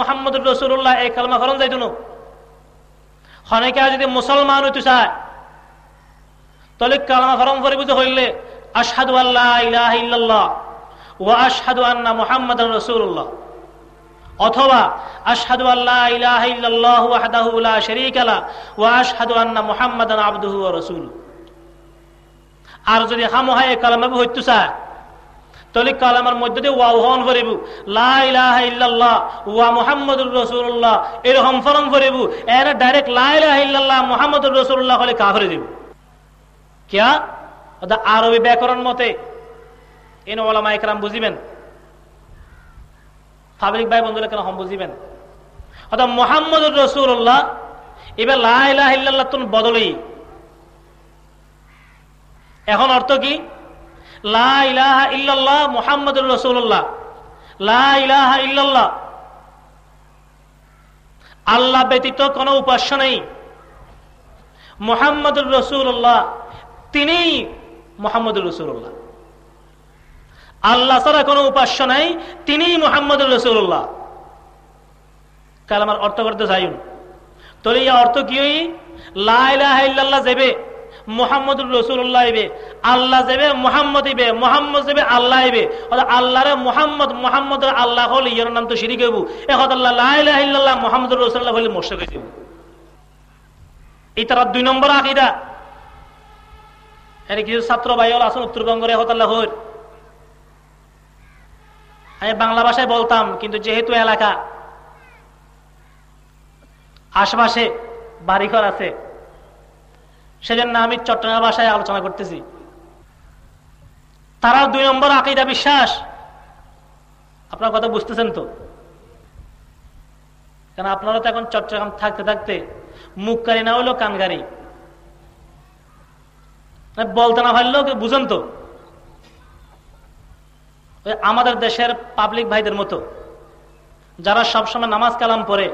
মোহাম্মদুর রসুল্লাহ এই কালমা ফরন যাইতো হনেকে যদি মুসলমান হইতে চায়, তাহলে কালমা ফরম ফরি বুঝে হইলে আশহাদু আল্লাহ ইলাহা ইল্লাল্লাহ ওয়া আশহাদু আন্না মুহাম্মাদার রাসূলুল্লাহ। অথবা আশহাদু আল্লাহ ইলাহা ইল্লাল্লাহ ওয়াহদাহু লা শারীকা লা ওয়া আশহাদু আন্না মুহাম্মাদান আবদুহু ওয়া রাসূলুহু। আর যদি হামহায় কালামে হইতো চায় তাহলে কালামার মধ্যে দিয়ে ওয়া হন ফরিব লা ইলাহা ইল্লাল্লাহ, ওয়া মুহাম্মাদুর রাসূলুল্লাহ, এরকম ফরম এর ডাইরেক্ট লা ইলাহা ইল্লাল্লাহ, মুহাম্মাদুর রাসূলুল্লাহ হলে দিব। কিয়া? আরবি ব্যাকরণ মতে, এন ওলামা একরাম বুঝিবেন। পাবলিক ভাই বন্ধুরা কেন হম বুঝিবেন? অর্থাৎ মোহাম্মদুর রসুল্লাহ এবার লাহ তুমি বদলেই এখন অর্থ কি? লাহ ইল্লাল্লাহ মোহাম্মদুর রসুল্লাহ লাহ ইল্লাল্লাহ। আল্লাহ ব্যতীত কোনো উপাস্য নেই। মোহাম্মদুর রসুল্লাহ তিনি মোহাম্মদুর রসুল্লাহ আল্লাহ ছাড়া কোনো উপাস্য নাই, তিনি মোহাম্মদ রসুল্লাহ কালামার অর্থ করতে চাইন তোর এই অর্থ কি? হই লাইল্লাহ যাবে মোহাম্মদুর রসুল্লাহ ইবে আল্লাহ যাবে মোহাম্মদ ইবে, মোহাম্মদ যাবে আল্লাহ ইবে। আল্লাহরে মোহাম্মদ মোহাম্মদ আল্লাহ হল ইয়ের নাম তো সিঁড়ি কেবু এখন আল্লাহ মোহাম্মদুর রসুল্লাহ হলে মোর্শে গেছে এই তারা দুই নম্বর আকিদা। এর কিছু ছাত্র ভাই হল আসুন উত্তরবঙ্গের হতাল্লাহ হর আমি বাংলা ভাষায় বলতাম, কিন্তু যেহেতু এলাকা, আশপাশে বাড়িঘর আছে সেজন্য আমি চট্টগ্রাম ভাষায় আলোচনা করতেছি। তারা দুই নম্বর আকিদা বিশ্বাস। আপনার কথা বুঝতেছেন তো? কেন আপনারা তো এখন চট্টগ্রাম থাকতে থাকতে মুখকারি না হইলেও কানগারি। বলতে না পারলেও বুঝেন তো? আমাদের দেশের পাবলিক ভাইদের মতো, যারা সবসময় নামাজ কালাম পড়ে,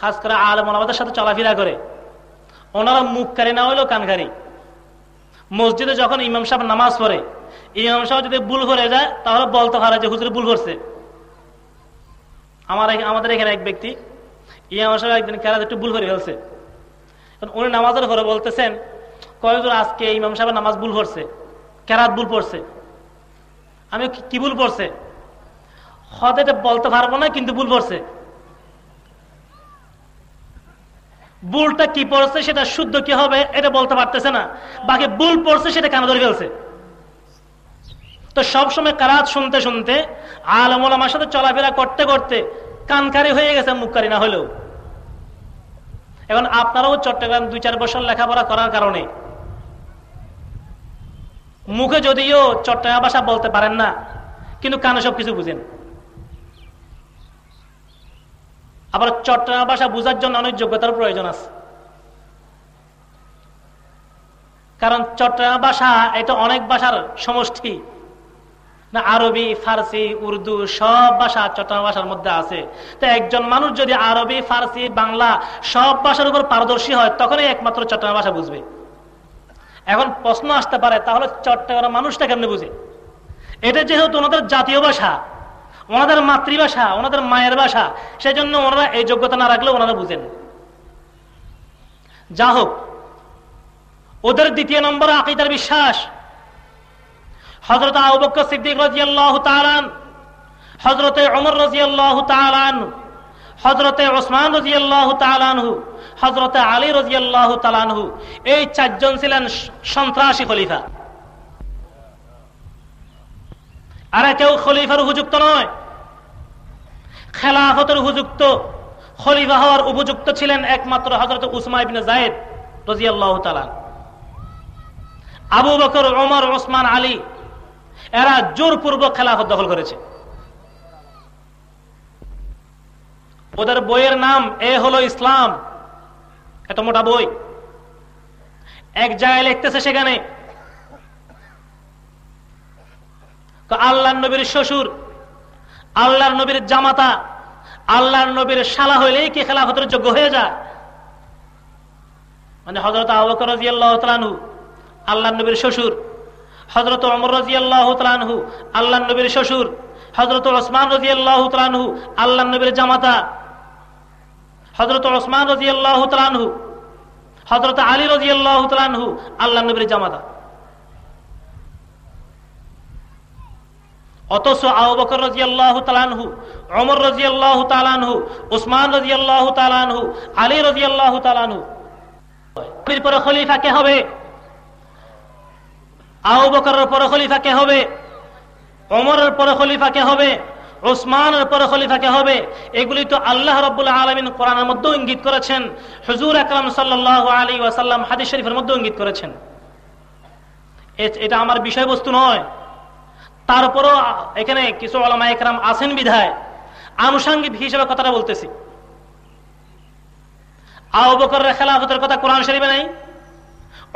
খাস করে আলম সাথে চলাফেরা করে। ওনারা মুখকারী না হলেও কানকারী মসজিদে যখন ইমাম সাহেব নামাজ পড়ে, ইমাম সাহেব যদি ভুল করে যায়, তাহলে বলতে পারে যে হুজুর ভুল করছে। আমার আমাদের এখানে এক ব্যক্তি, ইমাম সাহেব একদিন কেরাত একটু ভুল করে ফেলছে। উনি নামাজের ঘরে বলতেছেন কয়েকজন আজকে ইমাম সাহেব নামাজ ভুল করছে কেরাত ভুল পড়ছে আমি কি ভুল পড়ছে হতে বলতে পারব না, কিন্তু ভুল পড়ছে ভুলটা কি পড়ছে সেটা শুদ্ধ কি হবে এটা বলতে পারতেছে না। বাকি ভুল পড়ছে সেটা কেন ধরে ফেলছে? তো সবসময় কারাত শুনতে শুনতে আলমুল আমার সাথে চলাফেরা করতে করতে কানকারি হয়ে গেছে, মুখকারি না হলেও। এখন আপনারাও চট্টগ্রাম দুই চার বছর লেখাপড়া করার কারণে। মুখে যদিও চট্টগ্রাম ভাষা বলতে পারেন না, কিন্তু কানে সব কিছু বুঝেন। আবার চট্টগ্রাম ভাষা বুঝার জন্য অনেক যোগ্যতার প্রয়োজন আছে। কারণ চট্টগ্রাম ভাষা, এটা অনেক ভাষার সমষ্টি। না, আরবি, ফার্সি, উর্দু সব ভাষা চট্টগ্রাম ভাষার মধ্যে আছে। তো একজন মানুষ যদি আরবি, ফার্সি, বাংলা সব ভাষার উপর পারদর্শী হয়, তখনই একমাত্র চট্টগ্রাম ভাষা বুঝবে। এখন প্রশ্ন আসতে পারে, তাহলে চট্টগ্রাম মানুষটা কেমনে বুঝে? এটা যেহেতু ওনাদের জাতীয় ভাষা ওনাদের মাতৃভাষা, ওনাদের মায়ের ভাষা সেই জন্য ওনারা এই যোগ্যতা না রাখলে ওনারা বুঝেন। যা হোক, ওদের দ্বিতীয় নম্বর আকিদার বিশ্বাস। হজরত আবক্ক সিদ্দিক রাজিয়াল্লাহ তালান হজরতে অমর রাজিয়াল্লাহ তালান হজরতে ওসমান রাজিয়াল্লাহ তালানহু হজরতে আলী রাজিয়াল্লাহ তালানহু এই চারজন ছিলেন সন্ত্রাসী খলিফা। আর কেউ খলিফার উপযুক্ত নয়। খেলাফতের উপযুক্ত, খলিফা হওয়ার উপযুক্ত ছিলেন একমাত্র হজরত উসমা ইবিন জাহেদ রাজিয়াল্লাহ তালান আবু বকর ওমর ওসমান আলী, এরা জোরপূর্বক খেলাফত দখল করেছে। ওদের বইয়ের নাম এ হলো ইসলাম। এত মোটা বই। এক জায়গায় লিখতেছে সেখানে আল্লাহ নবীর শ্বশুর, আল্লাহর নবীর জামাতা, আল্লাহর নবীর শালা হইলেই কি খেলাফতের যোগ্য হয়ে যায়? মানে হজরত আবকর আল্লাহ নবীর শ্বশুর হজরত অমর রাজিয়াল্লাহ তালানহু আল্লাহ নবীর শ্বশুর হজরত ওসমান রাজিয়াল্লাহ তালানহু আল্লাহ নবীর জামাতা হজরত ওসমান রাজিয়াল্লাহ তালানহু হজরত আলী রাজিয়াল্লাহ তালানহু আল্লাহ নবীর জামাতা। অথচ আবু বকর রাজি আল্লাহ তালানহু অমর রাজি আল্লাহ তালানহু উসমান রাজি আল্লাহ তালানহু আলী রাজি আল্লাহ তালানহু পরে খলিফা কে হবে? আবু বকরের পরে খলিফা কে হবে? অমরের পরে খলিফা কে হবে? ওসমানের পরে খলিফা কে হবে? এগুলি তো আল্লাহ রব্বুল আলমিন কোরআনের মধ্যেও ইঙ্গিত করেছেন। হজুর আকরাম সাল্লাহ আলী ওয়াসাল্লাম হাদিস শরীফের মধ্যেও ইঙ্গিত করেছেন। এটা আমার বিষয়বস্তু নয়। তারপরও এখানে কিছু আলমা একরাম আছেন বিধায় আনুষাঙ্গিক হিসেবে কথাটা বলতেছি। খেলাফতের কথা কোরআন শরীফে নাই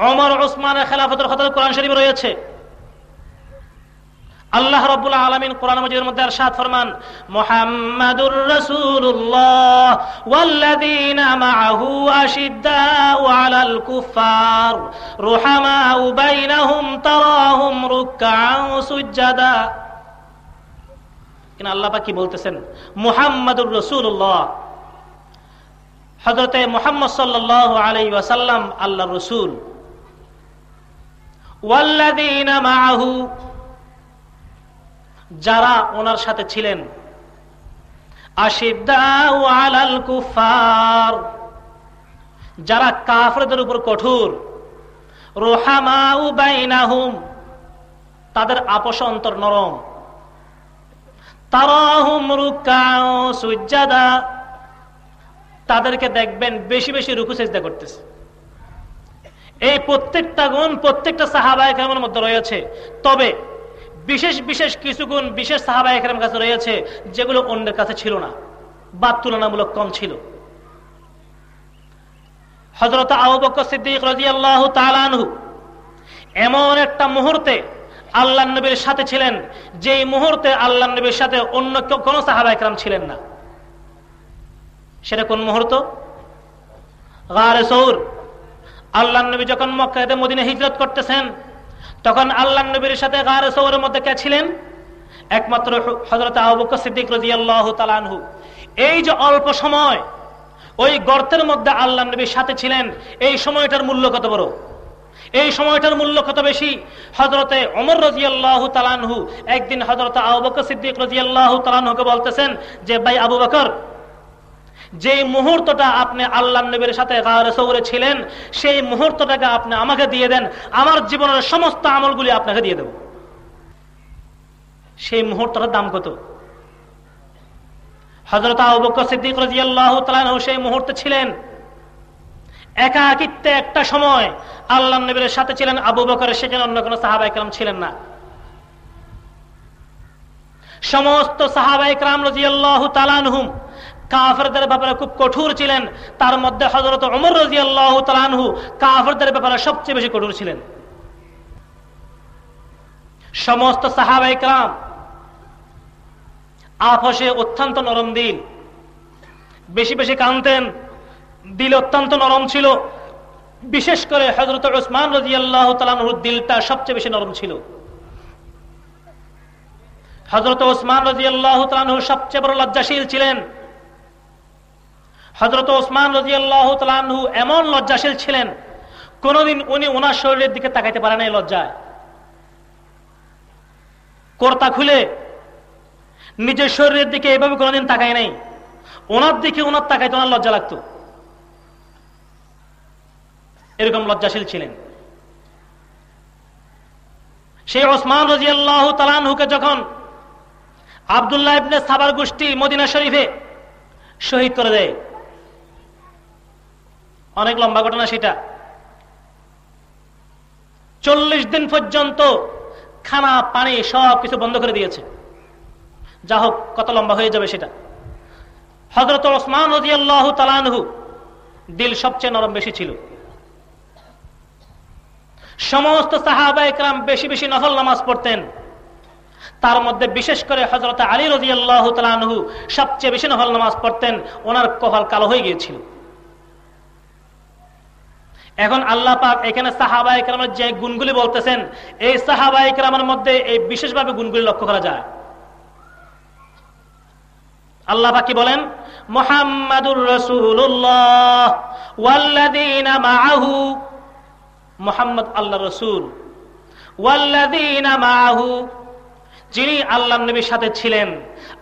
অমর ওসমানের খেলাফতের কথা কোরআন শরীফে রয়েছে। আল্লাহ রব্বুল্লাহ আলমিন কোরআন মজিদের মধ্যে আরশাদ ফরমান, মুহাম্মাদুর রাসূলুল্লাহ ওয়াল্লাযীনা মাআহু আশিদ্দাউ আলাল কুফার রুহামাউ বাইনাহুম তারাহুম রুকআন সুজদাা কিনা আল্লাহ পাক কি বলতেছেন? মুহাম্মাদুর রাসূলুল্লাহ। হযরতে মুহাম্মদ সাল্লাল্লাহু আলাইহি ওয়াসাল্লাম আল্লাহর রাসূল। ওয়াল্লাযীনা যারা ওনার সাথে ছিলেন। আলাল কুফার যারা কাফরদের উপর কঠোর। রোহামাউ বাইনাহুম। তাদের আপস অন্তর নরম। তাদেরকে দেখবেন বেশি বেশি রুকু চেষ্টা করতেছে। এই প্রত্যেকটা গুণ প্রত্যেকটা সাহাবায় মধ্যে রয়েছে। তবে বিশেষ বিশেষ কিছু গুণ বিশেষ সাহাবা একরাম কাছে রয়েছে, যেগুলো অন্যের কাছে ছিল না, বা তুলনামূলক কম ছিল। হজরত আবুবক সিদ্দিক এমন একটা মুহূর্তে আল্লাহ নবীর সাথে ছিলেন যে মুহূর্তে আল্লাহ নবীর সাথে অন্য কোন সাহাবা একরাম ছিলেন না। সেটা কোন মুহূর্ত? আল্লাহ নবী যখন মক্কাতে মদিনে হিজরত করতেছেন তখন আল্লাহ নবীর সাথে গারে সৌরের মধ্যে কে ছিলেন? একমাত্র হজরত আবুক সিদ্দিক রাজিয়াল্লাহ তালানহু এই যে অল্প সময়, ওই গর্তের মধ্যে আল্লাহ নবীর সাথে ছিলেন, এই সময়টার মূল্য কত বড়? এই সময়টার মূল্য কত বেশি? হজরতে অমর রাজিয়াল্লাহ তালানহু একদিন হজরত আবুক সিদ্দিক রাজিয়াল্লাহ তালানহুকে বলতেছেন যে, ভাই আবু বকর যে মুহূর্তটা আপনি আল্লাহ নবীর সাথে সৌরে ছিলেন, সেই মুহূর্তটাকে আপনি আমাকে দিয়ে দেন, আমার জীবনের সমস্ত আমলগুলি আপনাকে দিয়ে দেব। সেই মুহূর্তটার দাম কত? হজরত সিদ্দিক রাজিয়াল্লাহ সেই মুহূর্তে ছিলেন। একাকিত্বে একটা সময় আল্লাহ নবীর সাথে ছিলেন, আবু বকরের সেখানে অন্য কোনো সাহাবাইকরাম ছিলেন না। সমস্ত সাহাবাইকরাম রাজিয়াল্লাহ তালানহুম কাফেরদের ব্যাপারে খুব কঠোর ছিলেন। তার মধ্যে হজরত অমর রাজি আল্লাহ তালানহু কাফেরদের ব্যাপারে সবচেয়ে বেশি কঠোর ছিলেন। সমস্ত সাহাবাই আপসে অত্যন্ত নরম দিল। বেশি বেশি কানতেন দিল অত্যন্ত নরম ছিল। বিশেষ করে হজরত ওসমান রাজি আল্লাহ তালানহুর দিলটা সবচেয়ে বেশি নরম ছিল। হজরত ওসমান রাজি আল্লাহ তালানহু সবচেয়ে বড় লজ্জাশীল ছিলেন। হজরত ওসমান রাজি আল্লাহ তালু এমন লজ্জাশীল ছিলেন, কোনদিন উনি ওনার শরীরের দিকে তাকাইতে পারে নাই লজ্জায়। কর্তা খুলে নিজের শরীরের দিকে এভাবে কোনোদিন তাকায় নাই। ওনার দিকে ওনার তাকাইতে ওনার লজ্জা লাগতো। এরকম লজ্জাশীল ছিলেন। সেই ওসমান রাজি আল্লাহ তালানহুকে যখন আবদুল্লাহ ইবনে সাবার গোষ্ঠী মদিনা শরীফে শহীদ করে দেয় অনেক লম্বা ঘটনা সেটা। চল্লিশ দিন পর্যন্ত খানা, পানি সব কিছু বন্ধ করে দিয়েছে। যা হোক, কত লম্বা হয়ে যাবে সেটা। হজরত ওসমান তালানহু দিল সবচেয়ে নরম বেশি ছিল। সমস্ত সাহাবা একরাম বেশি বেশি নফল নামাজ পড়তেন। তার মধ্যে বিশেষ করে হজরত আলী রাজিয়াল্লাহ তালানহু সবচেয়ে বেশি নফল নামাজ পড়তেন। ওনার কপাল কালো হয়ে গিয়েছিল। এখন আল্লাহ পাক এখানে সাহাবা একরামের যে গুণগুলি বলতেছেন, এই সাহাবা একরামের মধ্যে এই বিশেষভাবে গুণগুলি লক্ষ্য করা যায়। আল্লাহ পাক কি বলেন? মোহাম্মদুর রসুল্লাহ ওয়াল্লাদিনা মাহু মোহাম্মদ আল্লাহ রসুল। ওয়াল্লাদিনা যিনি আল্লাহ নবীর সাথে ছিলেন।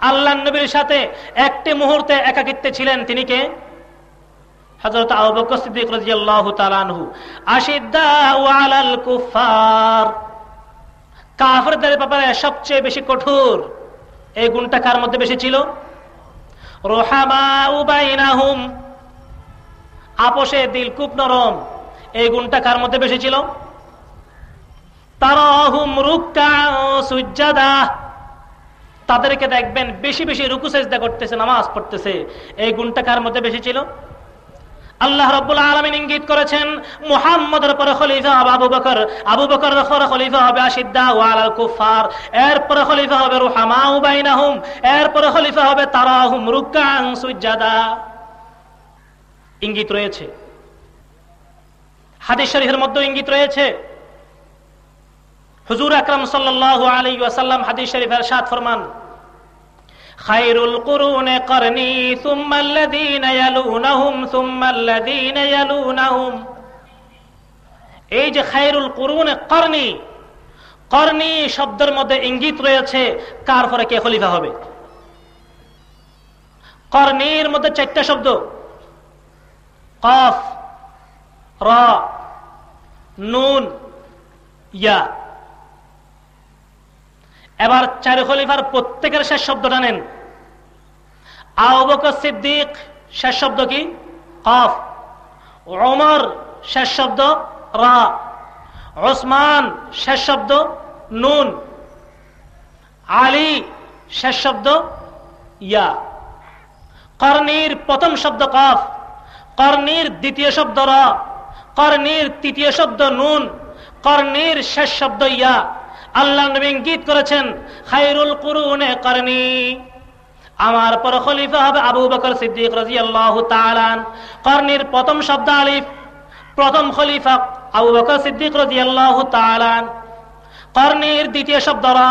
আল্লাহ নবীর সাথে একটি মুহূর্তে একাকিত্বে ছিলেন। তিনি কে? হজরত কাফেরদের ব্যাপারে সবচেয়ে বেশি কঠোর, এই গুণটা কার মধ্যে বেশি ছিল? রোহামা উবাইনাহুম আপোষে দিল খুব নরম, এই গুণটা কার মধ্যে বেশি ছিল? তাদেরকে দেখবেন বেশি বেশি রুকু সেজদা করতেছে, নামাজ পড়তেছে, এই গুণটা কার মধ্যে বেশি ছিল? আল্লাহ রব্বুল আলমিন ইঙ্গিত করেছেন, মুহাম্মদের পরে খলিফা হবে আবু বকর আবু বকর পরে খলিফা হবে আশিদ্দা ওয়াল কুফার এরপরে খলিফা হবে রুহামা উবাইনাহুম এরপরে খলিফা হবে তারাহুম রুকাং সুজাদা ইঙ্গিত রয়েছে। হাদিস শরীফের মধ্যে ইঙ্গিত রয়েছে। হুজুর আকরাম সাল্লাহ আলী ওয়াসাল্লাম হাদিস শরীফের সাত ফরমান খায়রুল কুরুনে করনি সুম্মাল্লাযীনা ইয়ালুনাহুম সুম্মাল্লাযীনা ইয়ালুনাহুম। এই যে খায়রুল কুরুনে করনি করনি শব্দের মধ্যে ইঙ্গিত রয়েছে কার পরে কে খলিফা হবে। করনির মধ্যে চারটা শব্দ। কফ, র, নুন, ইয়া। এবার চার খলিফার প্রত্যেকের শেষ শব্দটা নেন। সিদ্দিক, শেষ শব্দ কি? কফ। ওমর শেষ শব্দ রা। ওসমান শেষ শব্দ নুন। আলী, শেষ শব্দ ইয়া। কর্ণীর প্রথম শব্দ কফ। কর্ণীর দ্বিতীয় শব্দ র। কর্ণীর তৃতীয় শব্দ নুন। কর্ণীর শেষ শব্দ ইয়া। আল্লাহ নবী ইঙ্গিত করেছেন খাইরুল কুরুনে করনি আমার পর খলিফা হবে আবু বকর সিদ্দিক রাজি আল্লাহ কর্ণির প্রথম শব্দ আলিফ, প্রথম খলিফা আবু বকর সিদ্দিক রাজি আল্লাহ কর্ণির দ্বিতীয় শব্দ রা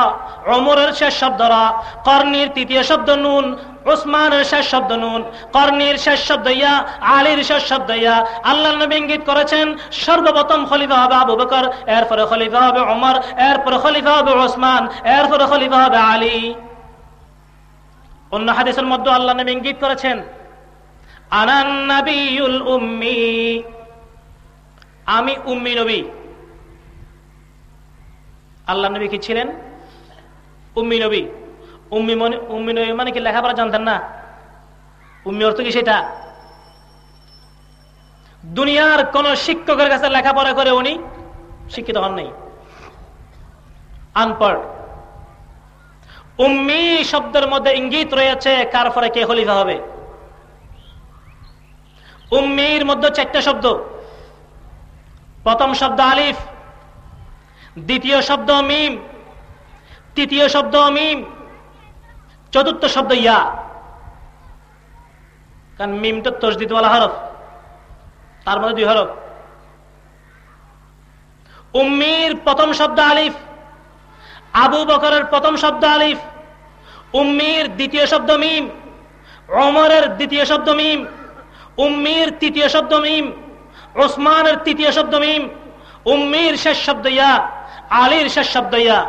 অমরের শেষ শব্দ কর্ণির তৃতীয় শব্দ নুন, উসমানের শেষ শব্দ নুন, কর্ণির শেষ শব্দ ইয়া, আলীর শেষ শব্দ ইয়া। আল্লাহ নবী ইঙ্গিত করেছেন, সর্বপ্রথম খলিফা হবে আবু বকর, এরপরে খলিফা হবে অমর এরপরে খলিফা হবে ওসমান এরপরে খলিফা হবে আলী। অন্য হাদিসের মধ্যে আল্লাহ নবী ইঙ্গিত করেছেন, আনান উম্মি আমি উম্মি নবী। আল্লাহ নবী কি ছিলেন? উম্মি নবী। উম্মি মনে, উম্মি নবী মানে কি লেখাপড়া জানতেন না? উম্মি অর্থ কি সেটা? দুনিয়ার কোন শিক্ষকের কাছে লেখাপড়া করে উনি শিক্ষিত হন নাই। আনপড়। উম্মি শব্দের মধ্যে ইঙ্গিত রয়েছে কার পরে কে খলিফা হবে। উম্মির মধ্যে চারটা শব্দ। প্রথম শব্দ আলিফ, দ্বিতীয় শব্দ মিম, তৃতীয় শব্দ মিম, চতুর্থ শব্দ ইয়া। কারণ মিম তো তসদিদওয়ালা হরফ, তার মধ্যে দুই হরফ। উম্মির প্রথম শব্দ আলিফ আবু বকরের প্রথম শব্দ আলিফ, উম্মির দ্বিতীয় শব্দ মিম অমরের দ্বিতীয় শব্দ মিম, উম্মির তৃতীয় শব্দ মিম, ওসমানের তৃতীয় শব্দ মিম, উম্মির শেষ শব্দ ইয়া, আলীর শেষ শব্দ ইয়া।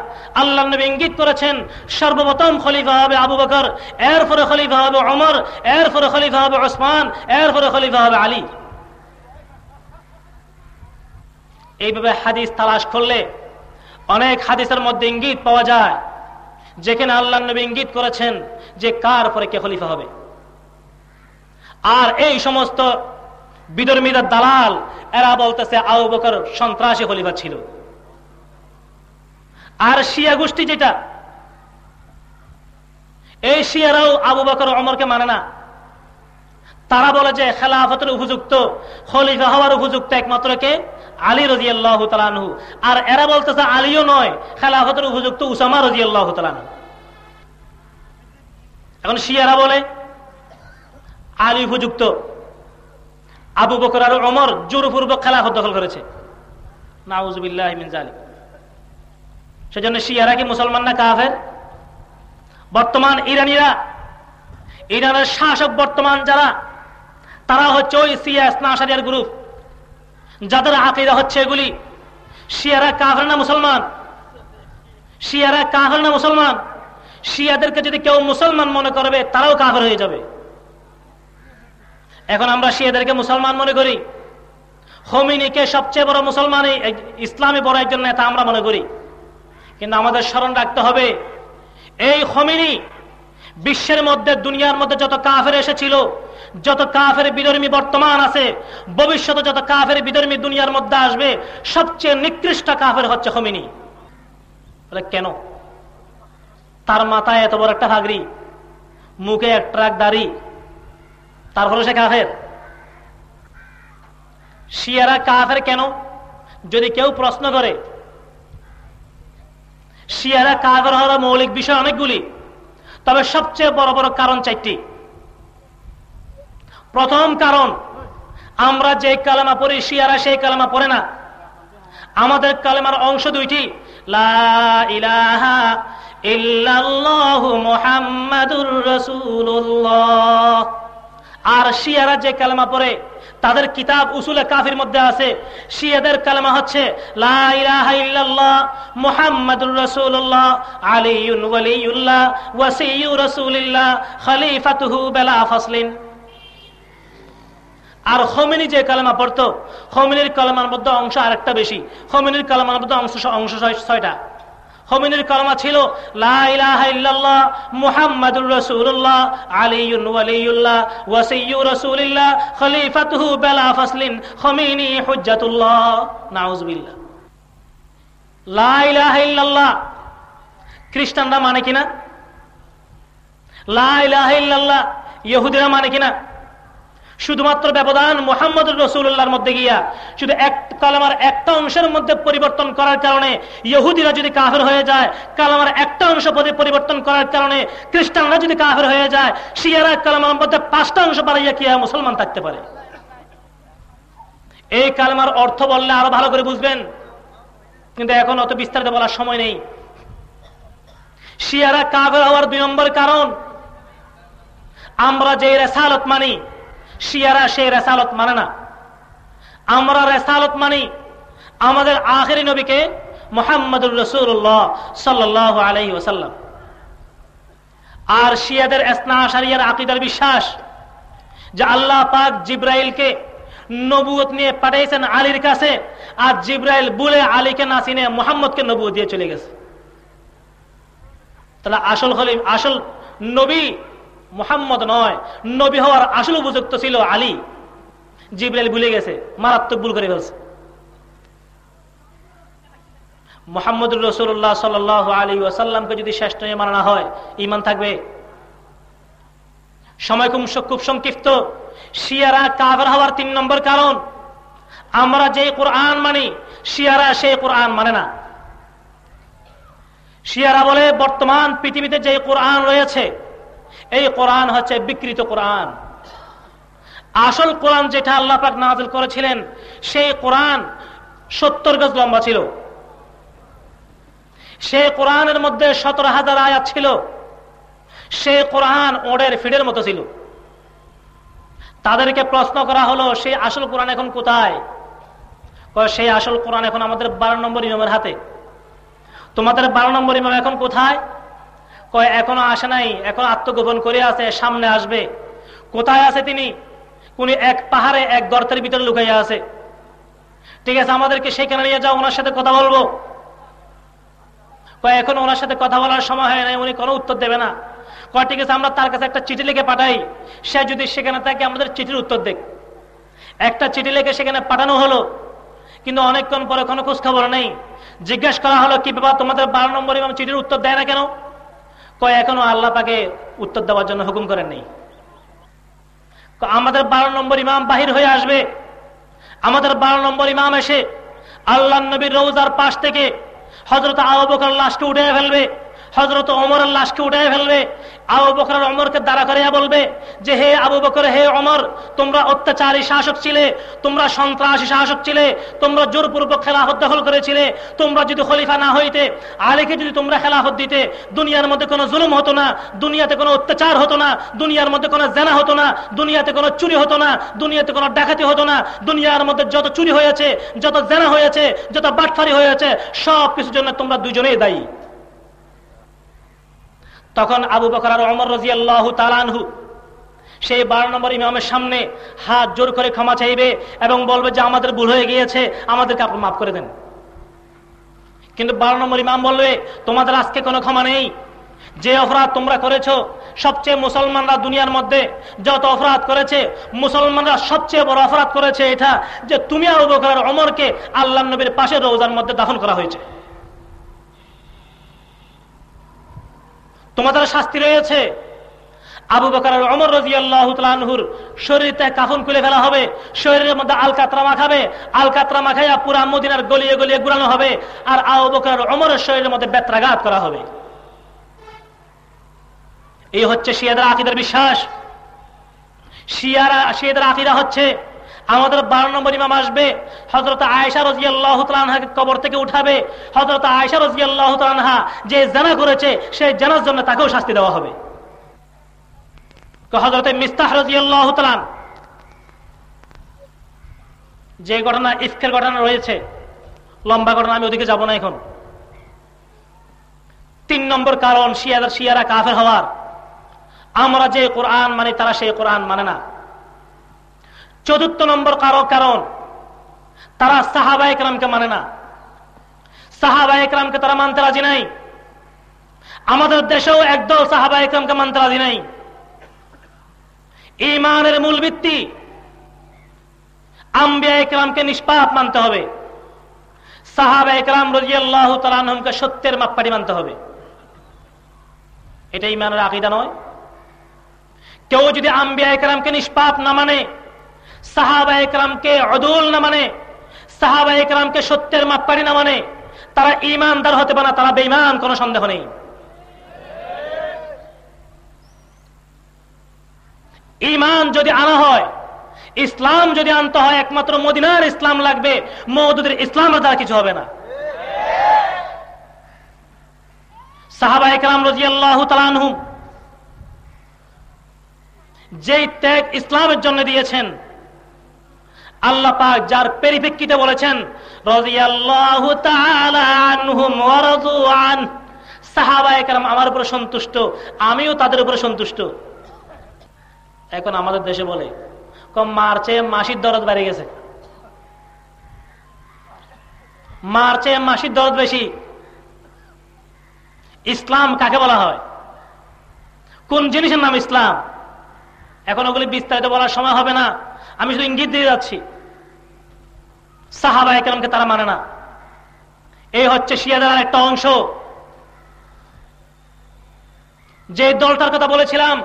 আল্লাহ নবী ইঙ্গিত করেছেন, সর্বপ্রথম খলিফা হবে আবু বকর এর পরে খলিফা হবে অমর এর পরে খলিফা হবে ওসমান এর পরে খলিফা হবে আলী। এইভাবে হাদিস তালাশ করলে অনেক হাদিসের মধ্যে ইঙ্গিত পাওয়া যায়। যেখানে আল্লাহ নবী ইঙ্গিত করেছেন যে কার পরে কে খলিফা হবে। আর এই সমস্ত বিদর্মীদের দালাল, এরা বলতেছে আবু বকর সন্ত্রাসী খলিফা ছিল। আর শিয়া গোষ্ঠী যেটা, এই শিয়ারাও আবু বকর অমরকে মানে না। তারা বলে যে খেলাফতের উপযুক্ত, খলিফা হওয়ার উপযুক্ত একমাত্র কে? আলী রাজি আল্লাহ তালানহু আর এরা বলতেছে আলীও নয়, খেলাফতের উপযুক্ত উসামা রাজি আল্লাহ এখন শিয়ারা বলে, আলী উপযুক্ত। আবু বকর আর অমর জোরপূর্বক খেলাফত দখল করেছে। সেজন্য শিয়ারা কি মুসলমান না কাফের? বর্তমান ইরানিরা, ইরানের শাসক বর্তমান যারা তারা হচ্ছে ওই সিয়াস নাসারিয়ার গ্রুপ। যাদের আকিদা হচ্ছে এগুলি, শিয়ারা কাফের না মুসলমান? শিয়ারা কাফের না মুসলমান? শিয়াদেরকে যদি কেউ মুসলমান মনে করবে, তারাও কাফের হয়ে যাবে। এখন আমরা শিয়াদেরকে মুসলমান মনে করি। হমিনিকে সবচেয়ে বড় মুসলমান ইসলামী বড় একজন নেতা আমরা মনে করি। কিন্তু আমাদের স্মরণ রাখতে হবে, এই হমিনি বিশ্বের মধ্যে, দুনিয়ার মধ্যে যত কাফের এসেছিল যত কাফের বিধর্মী বর্তমান আছে, ভবিষ্যতে যত কাফের বিধর্মী দুনিয়ার মধ্যে আসবে, সবচেয়ে নিকৃষ্ট কাফের হচ্ছে হমিনি কেন? তার মাথায় এত বড় একটা ভাগরি, মুখে এক ট্রাক দাড়ি, তারপরে সে কাফের। শিয়ারা কাফের কেন? যদি কেউ প্রশ্ন করে, শিয়ারা কাফের হওয়ার মৌলিক বিষয় অনেকগুলি, তবে সবচেয়ে বড় বড় কারণ চারটি। প্রথম কারণ, আমরা যে কালামা পড়ি, শিয়ারা সেই কালামা পড়ে না। আমাদের কালেমার অংশ দুইটি আর শিয়ারা যে কালেমা পড়ে, তাদের কিতাব উসুলে কাফির মধ্যে আছে। শিয়াদের কালেমা হচ্ছে মুহাম্মাদুর রাসূলুল্লাহ, আলিয়ুন ওয়ালিউল্লাহ ওয়াসিয়্যু রাসূলিল্লাহ, খলিফাতুহু বিলা ফাসলিন। আর হোমিনি যে কালেমা পড়তো হোমিনির কালেমার মধ্যে অংশ আরেকটা বেশি। হোমিনির কালেমার মধ্যে অংশ অংশ ছয়টা। হোমিনির কালমা ছিল রসুল্লাহ আলিউন বিলা লা ইল্লাল্লাহ। খ্রিস্টানরা মানে কিনা? ইল্লাল্লাহ। ইহুদিরা মানে কিনা? শুধুমাত্র ব্যবধান মোহাম্মদ রসুল্লাহর মধ্যে গিয়া, শুধু এক কালামার একটা অংশের মধ্যে পরিবর্তন করার কারণে ইহুদিরা যদি কাফের হয়ে যায়, কালামার একটা অংশ পদে পরিবর্তন করার কারণে খ্রিস্টানরা যদি কাফের হয়ে যায়, শিয়ারা কালামার মধ্যে পাঁচটা অংশ বাড়াইয়া কি মুসলমান থাকতে পারে? এই কালামার অর্থ বললে আরও ভালো করে বুঝবেন। কিন্তু এখন অত বিস্তারিত বলার সময় নেই। শিয়ারা কাফের হওয়ার দুই নম্বর কারণ, আমরা যে রেসালত মানি শিয়ারা সেই রেসালত মানে না। আমরা রেসালত মানি আমাদের আখেরি নবীকে মোহাম্মদুর রসুল্লাহ সাল্লাহ আলহি ওসাল্লাম আর শিয়াদের এসনা আশারিয়ার আকিদার বিশ্বাস যে আল্লাহ পাক জিব্রাইলকে নবুয়ত নিয়ে পাঠাইছেন আলীর কাছে আর জিব্রাইল বলে আলীকে না চিনে মোহাম্মদকে নবুয় দিয়ে চলে গেছে। তাহলে আসল হলিম আসল নবী মোহাম্মদ নয়, নবী হওয়ার আসল উপযুক্ত ছিল আলী। জিব্রাইল ভুলে গেছে, মারাত্মক ভুল করে ফেলছে। মোহাম্মদ রসুল্লাহ সাল আলী ওয়াসাল্লামকে যদি শ্রেষ্ঠ মানা হয় ইমান থাকবে। সময় খুব খুব সংক্ষিপ্ত। শিয়ারা কাভার হওয়ার তিন নম্বর কারণ, আমরা যে কোরআন মানি, শিয়ারা সেই কোরআন মানে না। শিয়ারা বলে, বর্তমান পৃথিবীতে যে কোরআন রয়েছে এই কোরআন হচ্ছে বিকৃত কোরআন। আসল কোরআন যেটা আল্লাহ পাক নাজিল করেছিলেন, সেই কোরআন সত্তর গজ লম্বা ছিল। সে কোরআনের মধ্যে সতেরো হাজার আয়াত ছিল। সে কোরআন ওড়ের ফিডের মতো ছিল। তাদেরকে প্রশ্ন করা হলো, সেই আসল কোরআন এখন কোথায়? সেই আসল কোরআন এখন আমাদের বারো নম্বর ইমামের হাতে। তোমাদের বারো নম্বর ইমাম এখন কোথায়? কয়, এখনও আসে নাই, এখন আত্মগোপন করে আছে, সামনে আসবে। কোথায় আছে তিনি? কোন এক পাহাড়ে, এক গর্তের ভিতরে লুকাইয়া আছে। ঠিক আছে, আমাদেরকে সেখানে নিয়ে যাও, ওনার সাথে কথা বলব। কয়, এখন ওনার সাথে কথা বলার সময় হয় নাই, উনি কোনো উত্তর দেবে না। কয়, ঠিক আছে, আমরা তার কাছে একটা চিঠি লিখে পাঠাই। সে যদি সেখানে থাকে, আমাদের চিঠির উত্তর দেখ। একটা চিঠি লিখে সেখানে পাঠানো হলো, কিন্তু অনেকক্ষণ পরে কোনো খোঁজ খবর নেই। জিজ্ঞেস করা হলো, কি ব্যাপার তোমাদের বারো নম্বর এবং চিঠির উত্তর দেয় না কেন? কয়, এখনও আল্লাহ পাকে উত্তর দেওয়ার জন্য হুকুম করেন নেই। আমাদের বারো নম্বর ইমাম বাহির হয়ে আসবে। আমাদের বারো নম্বর ইমাম এসে আল্লাহ নবীর রৌজার পাশ থেকে হজরত আবুকার লাশকে উঠে ফেলবে। হজরত অমরের লাশকে উঠে ফেলবে। আবু বকর অমরকে দাঁড়া করিয়া বলবে যে, হে আবু বকর, হে অমর তোমরা অত্যাচারী শাসক ছিলে, তোমরা সন্ত্রাসী শাসক ছিলে, তোমরা জোরপূর্বক খেলাফত দখল করেছিলে, তোমরা যদি খলিফা না হইতে, আলীকে যদি তোমরা খেলাফত দিতে, দুনিয়ার মধ্যে কোনো জুলুম হতো না, দুনিয়াতে কোনো অত্যাচার হতো না, দুনিয়ার মধ্যে কোনো জেনা হতো না, দুনিয়াতে কোনো চুরি হতো না, দুনিয়াতে কোনো ডাকাতি হতো না, দুনিয়ার মধ্যে যত চুরি হয়েছে, যত জেনা হয়েছে, যত বাটফারি হয়েছে সব কিছুর জন্য তোমরা দুজনেই দায়ী। তখন আবু বকর আর অমর রাজি আল্লাহ তালানহু সেই বারো নম্বর ইমামের সামনে হাত জোর করে ক্ষমা চাইবে এবং বলবে যে, আমাদের ভুল হয়ে গিয়েছে, আমাদেরকে আপনি মাফ করে দেন। কিন্তু বারো নম্বর ইমাম বলবে, তোমাদের আজকে কোনো ক্ষমা নেই। যে অপরাধ তোমরা করেছ, সবচেয়ে মুসলমানরা দুনিয়ার মধ্যে যত অপরাধ করেছে, মুসলমানরা সবচেয়ে বড় অপরাধ করেছে এটা যে, তুমি আবু বকর অমরকে আল্লাহ নবীর পাশে রোজার মধ্যে দাফন করা হয়েছে। তোমাদের শাস্তি রয়েছে। আবু বকর অমর রাজি আল্লাহুর শরীরতে কাফন খুলে ফেলা হবে। শরীরের মধ্যে আলকাতরা মাখাবে। আলকাতরা মাখাইয়া পুরা মদিনার গলিয়ে গলিয়ে ঘুরানো হবে। আর আবু বকর অমরের শরীরের মধ্যে বেত্রাঘাত করা হবে। এই হচ্ছে শিয়াদের আকিদের বিশ্বাস। শিয়ারা, শিয়াদের আকিরা হচ্ছে আমাদের বারো নম্বর ইমাম আসবে হজরত আয়সা রাজি কবর থেকে উঠাবে। হজরত আয়সা রাজি যে জানা করেছে, সেই জানার জন্য তাকেও শাস্তি দেওয়া হবে। হজরত মিস্তাহ রাজি যে ঘটনা ইফকের ঘটনা রয়েছে, লম্বা ঘটনা আমি ওদিকে যাব না এখন। তিন নম্বর কারণ শিয়াদের শিয়ারা কাফের হওয়ার। আমরা যে কোরআন মানে তারা সেই কোরআন মানে না। চতুর্থ নম্বর কারও কারণ। তারা সাহাবা একরামকে মানে না। সাহাবা একরামকে তারা মানতে রাজি নাই। আমাদের দেশেও একদল সাহাবা একরামকে মানতে রাজি নাই। ইমানের মূল ভিত্তি আম্বিয়া একরামকে নিষ্পাপ মানতে হবে। সাহাবা একরাম রাজিয়াল্লাহ তালানহমকে সত্যের মাপপাটি মানতে হবে। এটা ইমানের আকিদা নয়। কেউ যদি আম্বিয়া একরামকে নিষ্পাপ না মানে সাহাবা একরামকে অদুল না মানে সাহাবা একরামকে সত্যের মাপপারি না মানে তারা ইমানদার হতে পারে না, তারা বেইমান কোনো সন্দেহ নেই। ইমান যদি আনা হয়, ইসলাম যদি আনতে হয়, একমাত্র মদিনার ইসলাম লাগবে মৌদুদের ইসলামের দ্বারা কিছু হবে না। সাহাবা একরাম রাজি আল্লাহ তালানহুম যেই ত্যাগ ইসলামের জন্য দিয়েছেন আল্লাহ পাক যার পরিপ্রেক্ষিতে বলেছেন, রাদিয়াল্লাহু তাআলা আনহুম ওয়া রাদুয়ান সাহাবায়ে کرام আমার উপর সন্তুষ্ট, আমিও তাদের উপর সন্তুষ্ট। এখন আমাদের দেশে বলে, কম মার্চে মাসির দরদ বেড়ে গেছে। মার্চে মাসির দরদ বেশি। ইসলাম কাকে বলা হয়? কোন জিনিসের নাম ইসলাম? এখন ওগুলি বিস্তারিত বলার সময় হবে না। আমি শুধু ইঙ্গিত দিয়ে যাচ্ছি। সাহাবা একরামকে তারা মানে না। এই হচ্ছে শিয়াদার একটা অংশ। যে দলটার কথা বলেছিলাম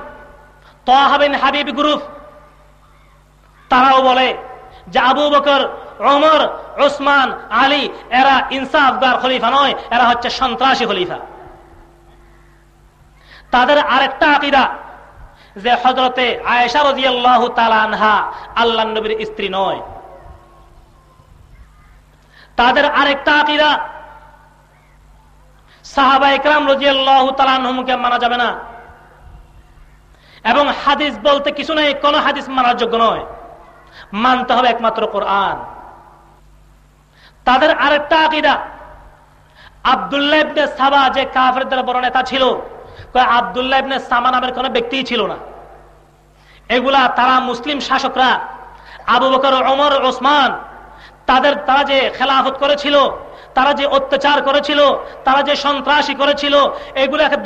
তহাবিন হাবিব গ্রুপ, তারাও বলে যে আবু বকর, ওমর, ওসমান, আলী, এরা ইনসাফগার খলিফা নয়, এরা হচ্ছে সন্ত্রাসী খলিফা। তাদের আরেকটা আকিদা যে হজরতে আয়েশা রাজিয়াল্লাহ তালানহা আল্লাহ নবীর স্ত্রী নয়। তাদের আরেকটা আকিদা, সাহাবা ইকরাম রাজিয়াল্লাহ তালানহমকে মানা যাবে না। এবং হাদিস বলতে কিছু নেই, কোন হাদিস মানার যোগ্য নয়। মানতে হবে একমাত্র কোরআন। তাদের আরেকটা আকিদা, আবদুল্লাহ সাবা যে কাফেরদের বড় নেতা ছিল আবদুল্লাহ ইবনে সামা নামের কোন ছিল না। এগুলা তারা মুসলিম শাসকরা, আবু বকর অমর ওসমান তাদের, তারা যে খেলাফত করেছিল, তারা যে অত্যাচার করেছিল, তারা যে সন্ত্রাসী করেছিল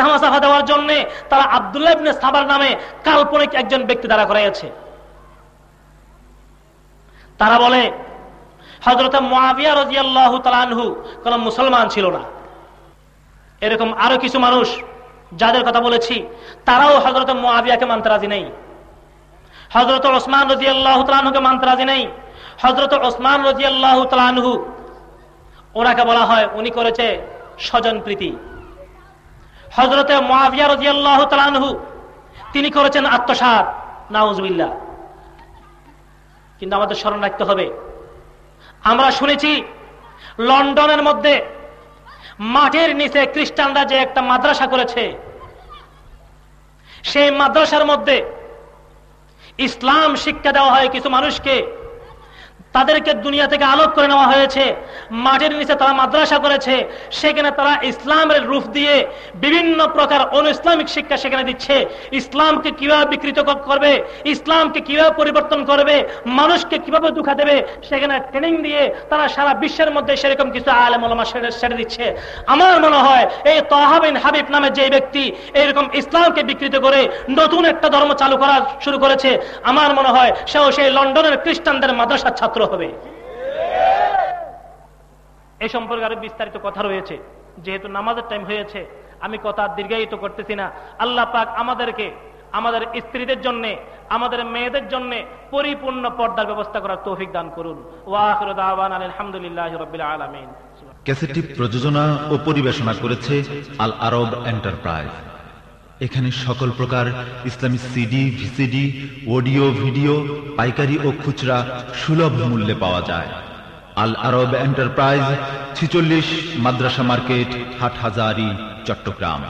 ধামাচাফা দেওয়ার জন্য তারা আবদুল্লাহ ইবনে সাবার নামে কাল্পনিক একজন ব্যক্তি দ্বারা করাইছে তারা বলে হজরত মহাবিয়া রাজিয়াল্লাহ তালানহু কোন মুসলমান ছিল না। এরকম আরও কিছু মানুষ যাদের কথা বলেছি, তারাও হজরত মোয়াবিয়াকে মানতে রাজি নেই। হজরত ওসমান রাজি আল্লাহ মানতে রাজি নেই। হজরত ওসমান রাজি আল্লাহ তালহু ওনাকে বলা হয়, উনি করেছে স্বজন প্রীতি। হজরত মোয়াবিয়া রাজি আল্লাহ তালহু তিনি করেছেন আত্মসাত নাউজবিল্লা কিন্তু আমাদের স্মরণ রাখতে হবে, আমরা শুনেছি লন্ডনের মধ্যে মাঠের নিচে খ্রিস্টানরা যে একটা মাদ্রাসা করেছে, সেই মাদ্রাসার মধ্যে ইসলাম শিক্ষা দেওয়া হয় কিছু মানুষকে। তাদেরকে দুনিয়া থেকে আলোক করে নেওয়া হয়েছে। মাটির নিচে তারা মাদ্রাসা করেছে। সেখানে তারা ইসলামের রূপ দিয়ে বিভিন্ন প্রকার অন ইসলামিক শিক্ষা সেখানে দিচ্ছে। ইসলামকে কীভাবে বিকৃত করবে? ইসলামকে কীভাবে পরিবর্তন করবে? মানুষকে কীভাবে দুঃখা দেবে? সেখানে ট্রেনিং দিয়ে তারা সারা বিশ্বের মধ্যে সেরকম কিছু আলেম ওলামা সেরে দিচ্ছে। আমার মনে হয় এই তহাবিন হাবিব নামে যে ব্যক্তি এইরকম ইসলামকে বিকৃত করে নতুন একটা ধর্ম চালু করা শুরু করেছে, আমার মনে হয় সেও সেই লন্ডনের খ্রিস্টানদের মাদ্রাসার ছাত্র। হবে। এই সম্পর্কে আরও বিস্তারিত কথা রয়েছে। যেহেতু নামাজের টাইম হয়েছে, আমি কথা দীর্ঘায়িত করতেছি না। আল্লাহ পাক আমাদেরকে, আমাদের স্ত্রীদের জন্য, আমাদের মেয়েদের জন্য পরিপূর্ণ পর্দার ব্যবস্থা করার তৌফিক দান করুন। আলহামদুলিল্লাহ আলমিন। ক্যাসেটটি প্রযোজনা ও পরিবেশনা করেছে আল আরব এন্টারপ্রাইজ। এখানে সকল প্রকার ইসলামী সিডি, ভিসিডি, অডিও, ভিডিও, পাইকারি ও খুচরা সুলভ মূল্যে পাওয়া যায়। আল আরব এন্টারপ্রাইজ ছিচল্লিশ মাদ্রাসা মার্কেট হাট হাজারি চট্টগ্রাম।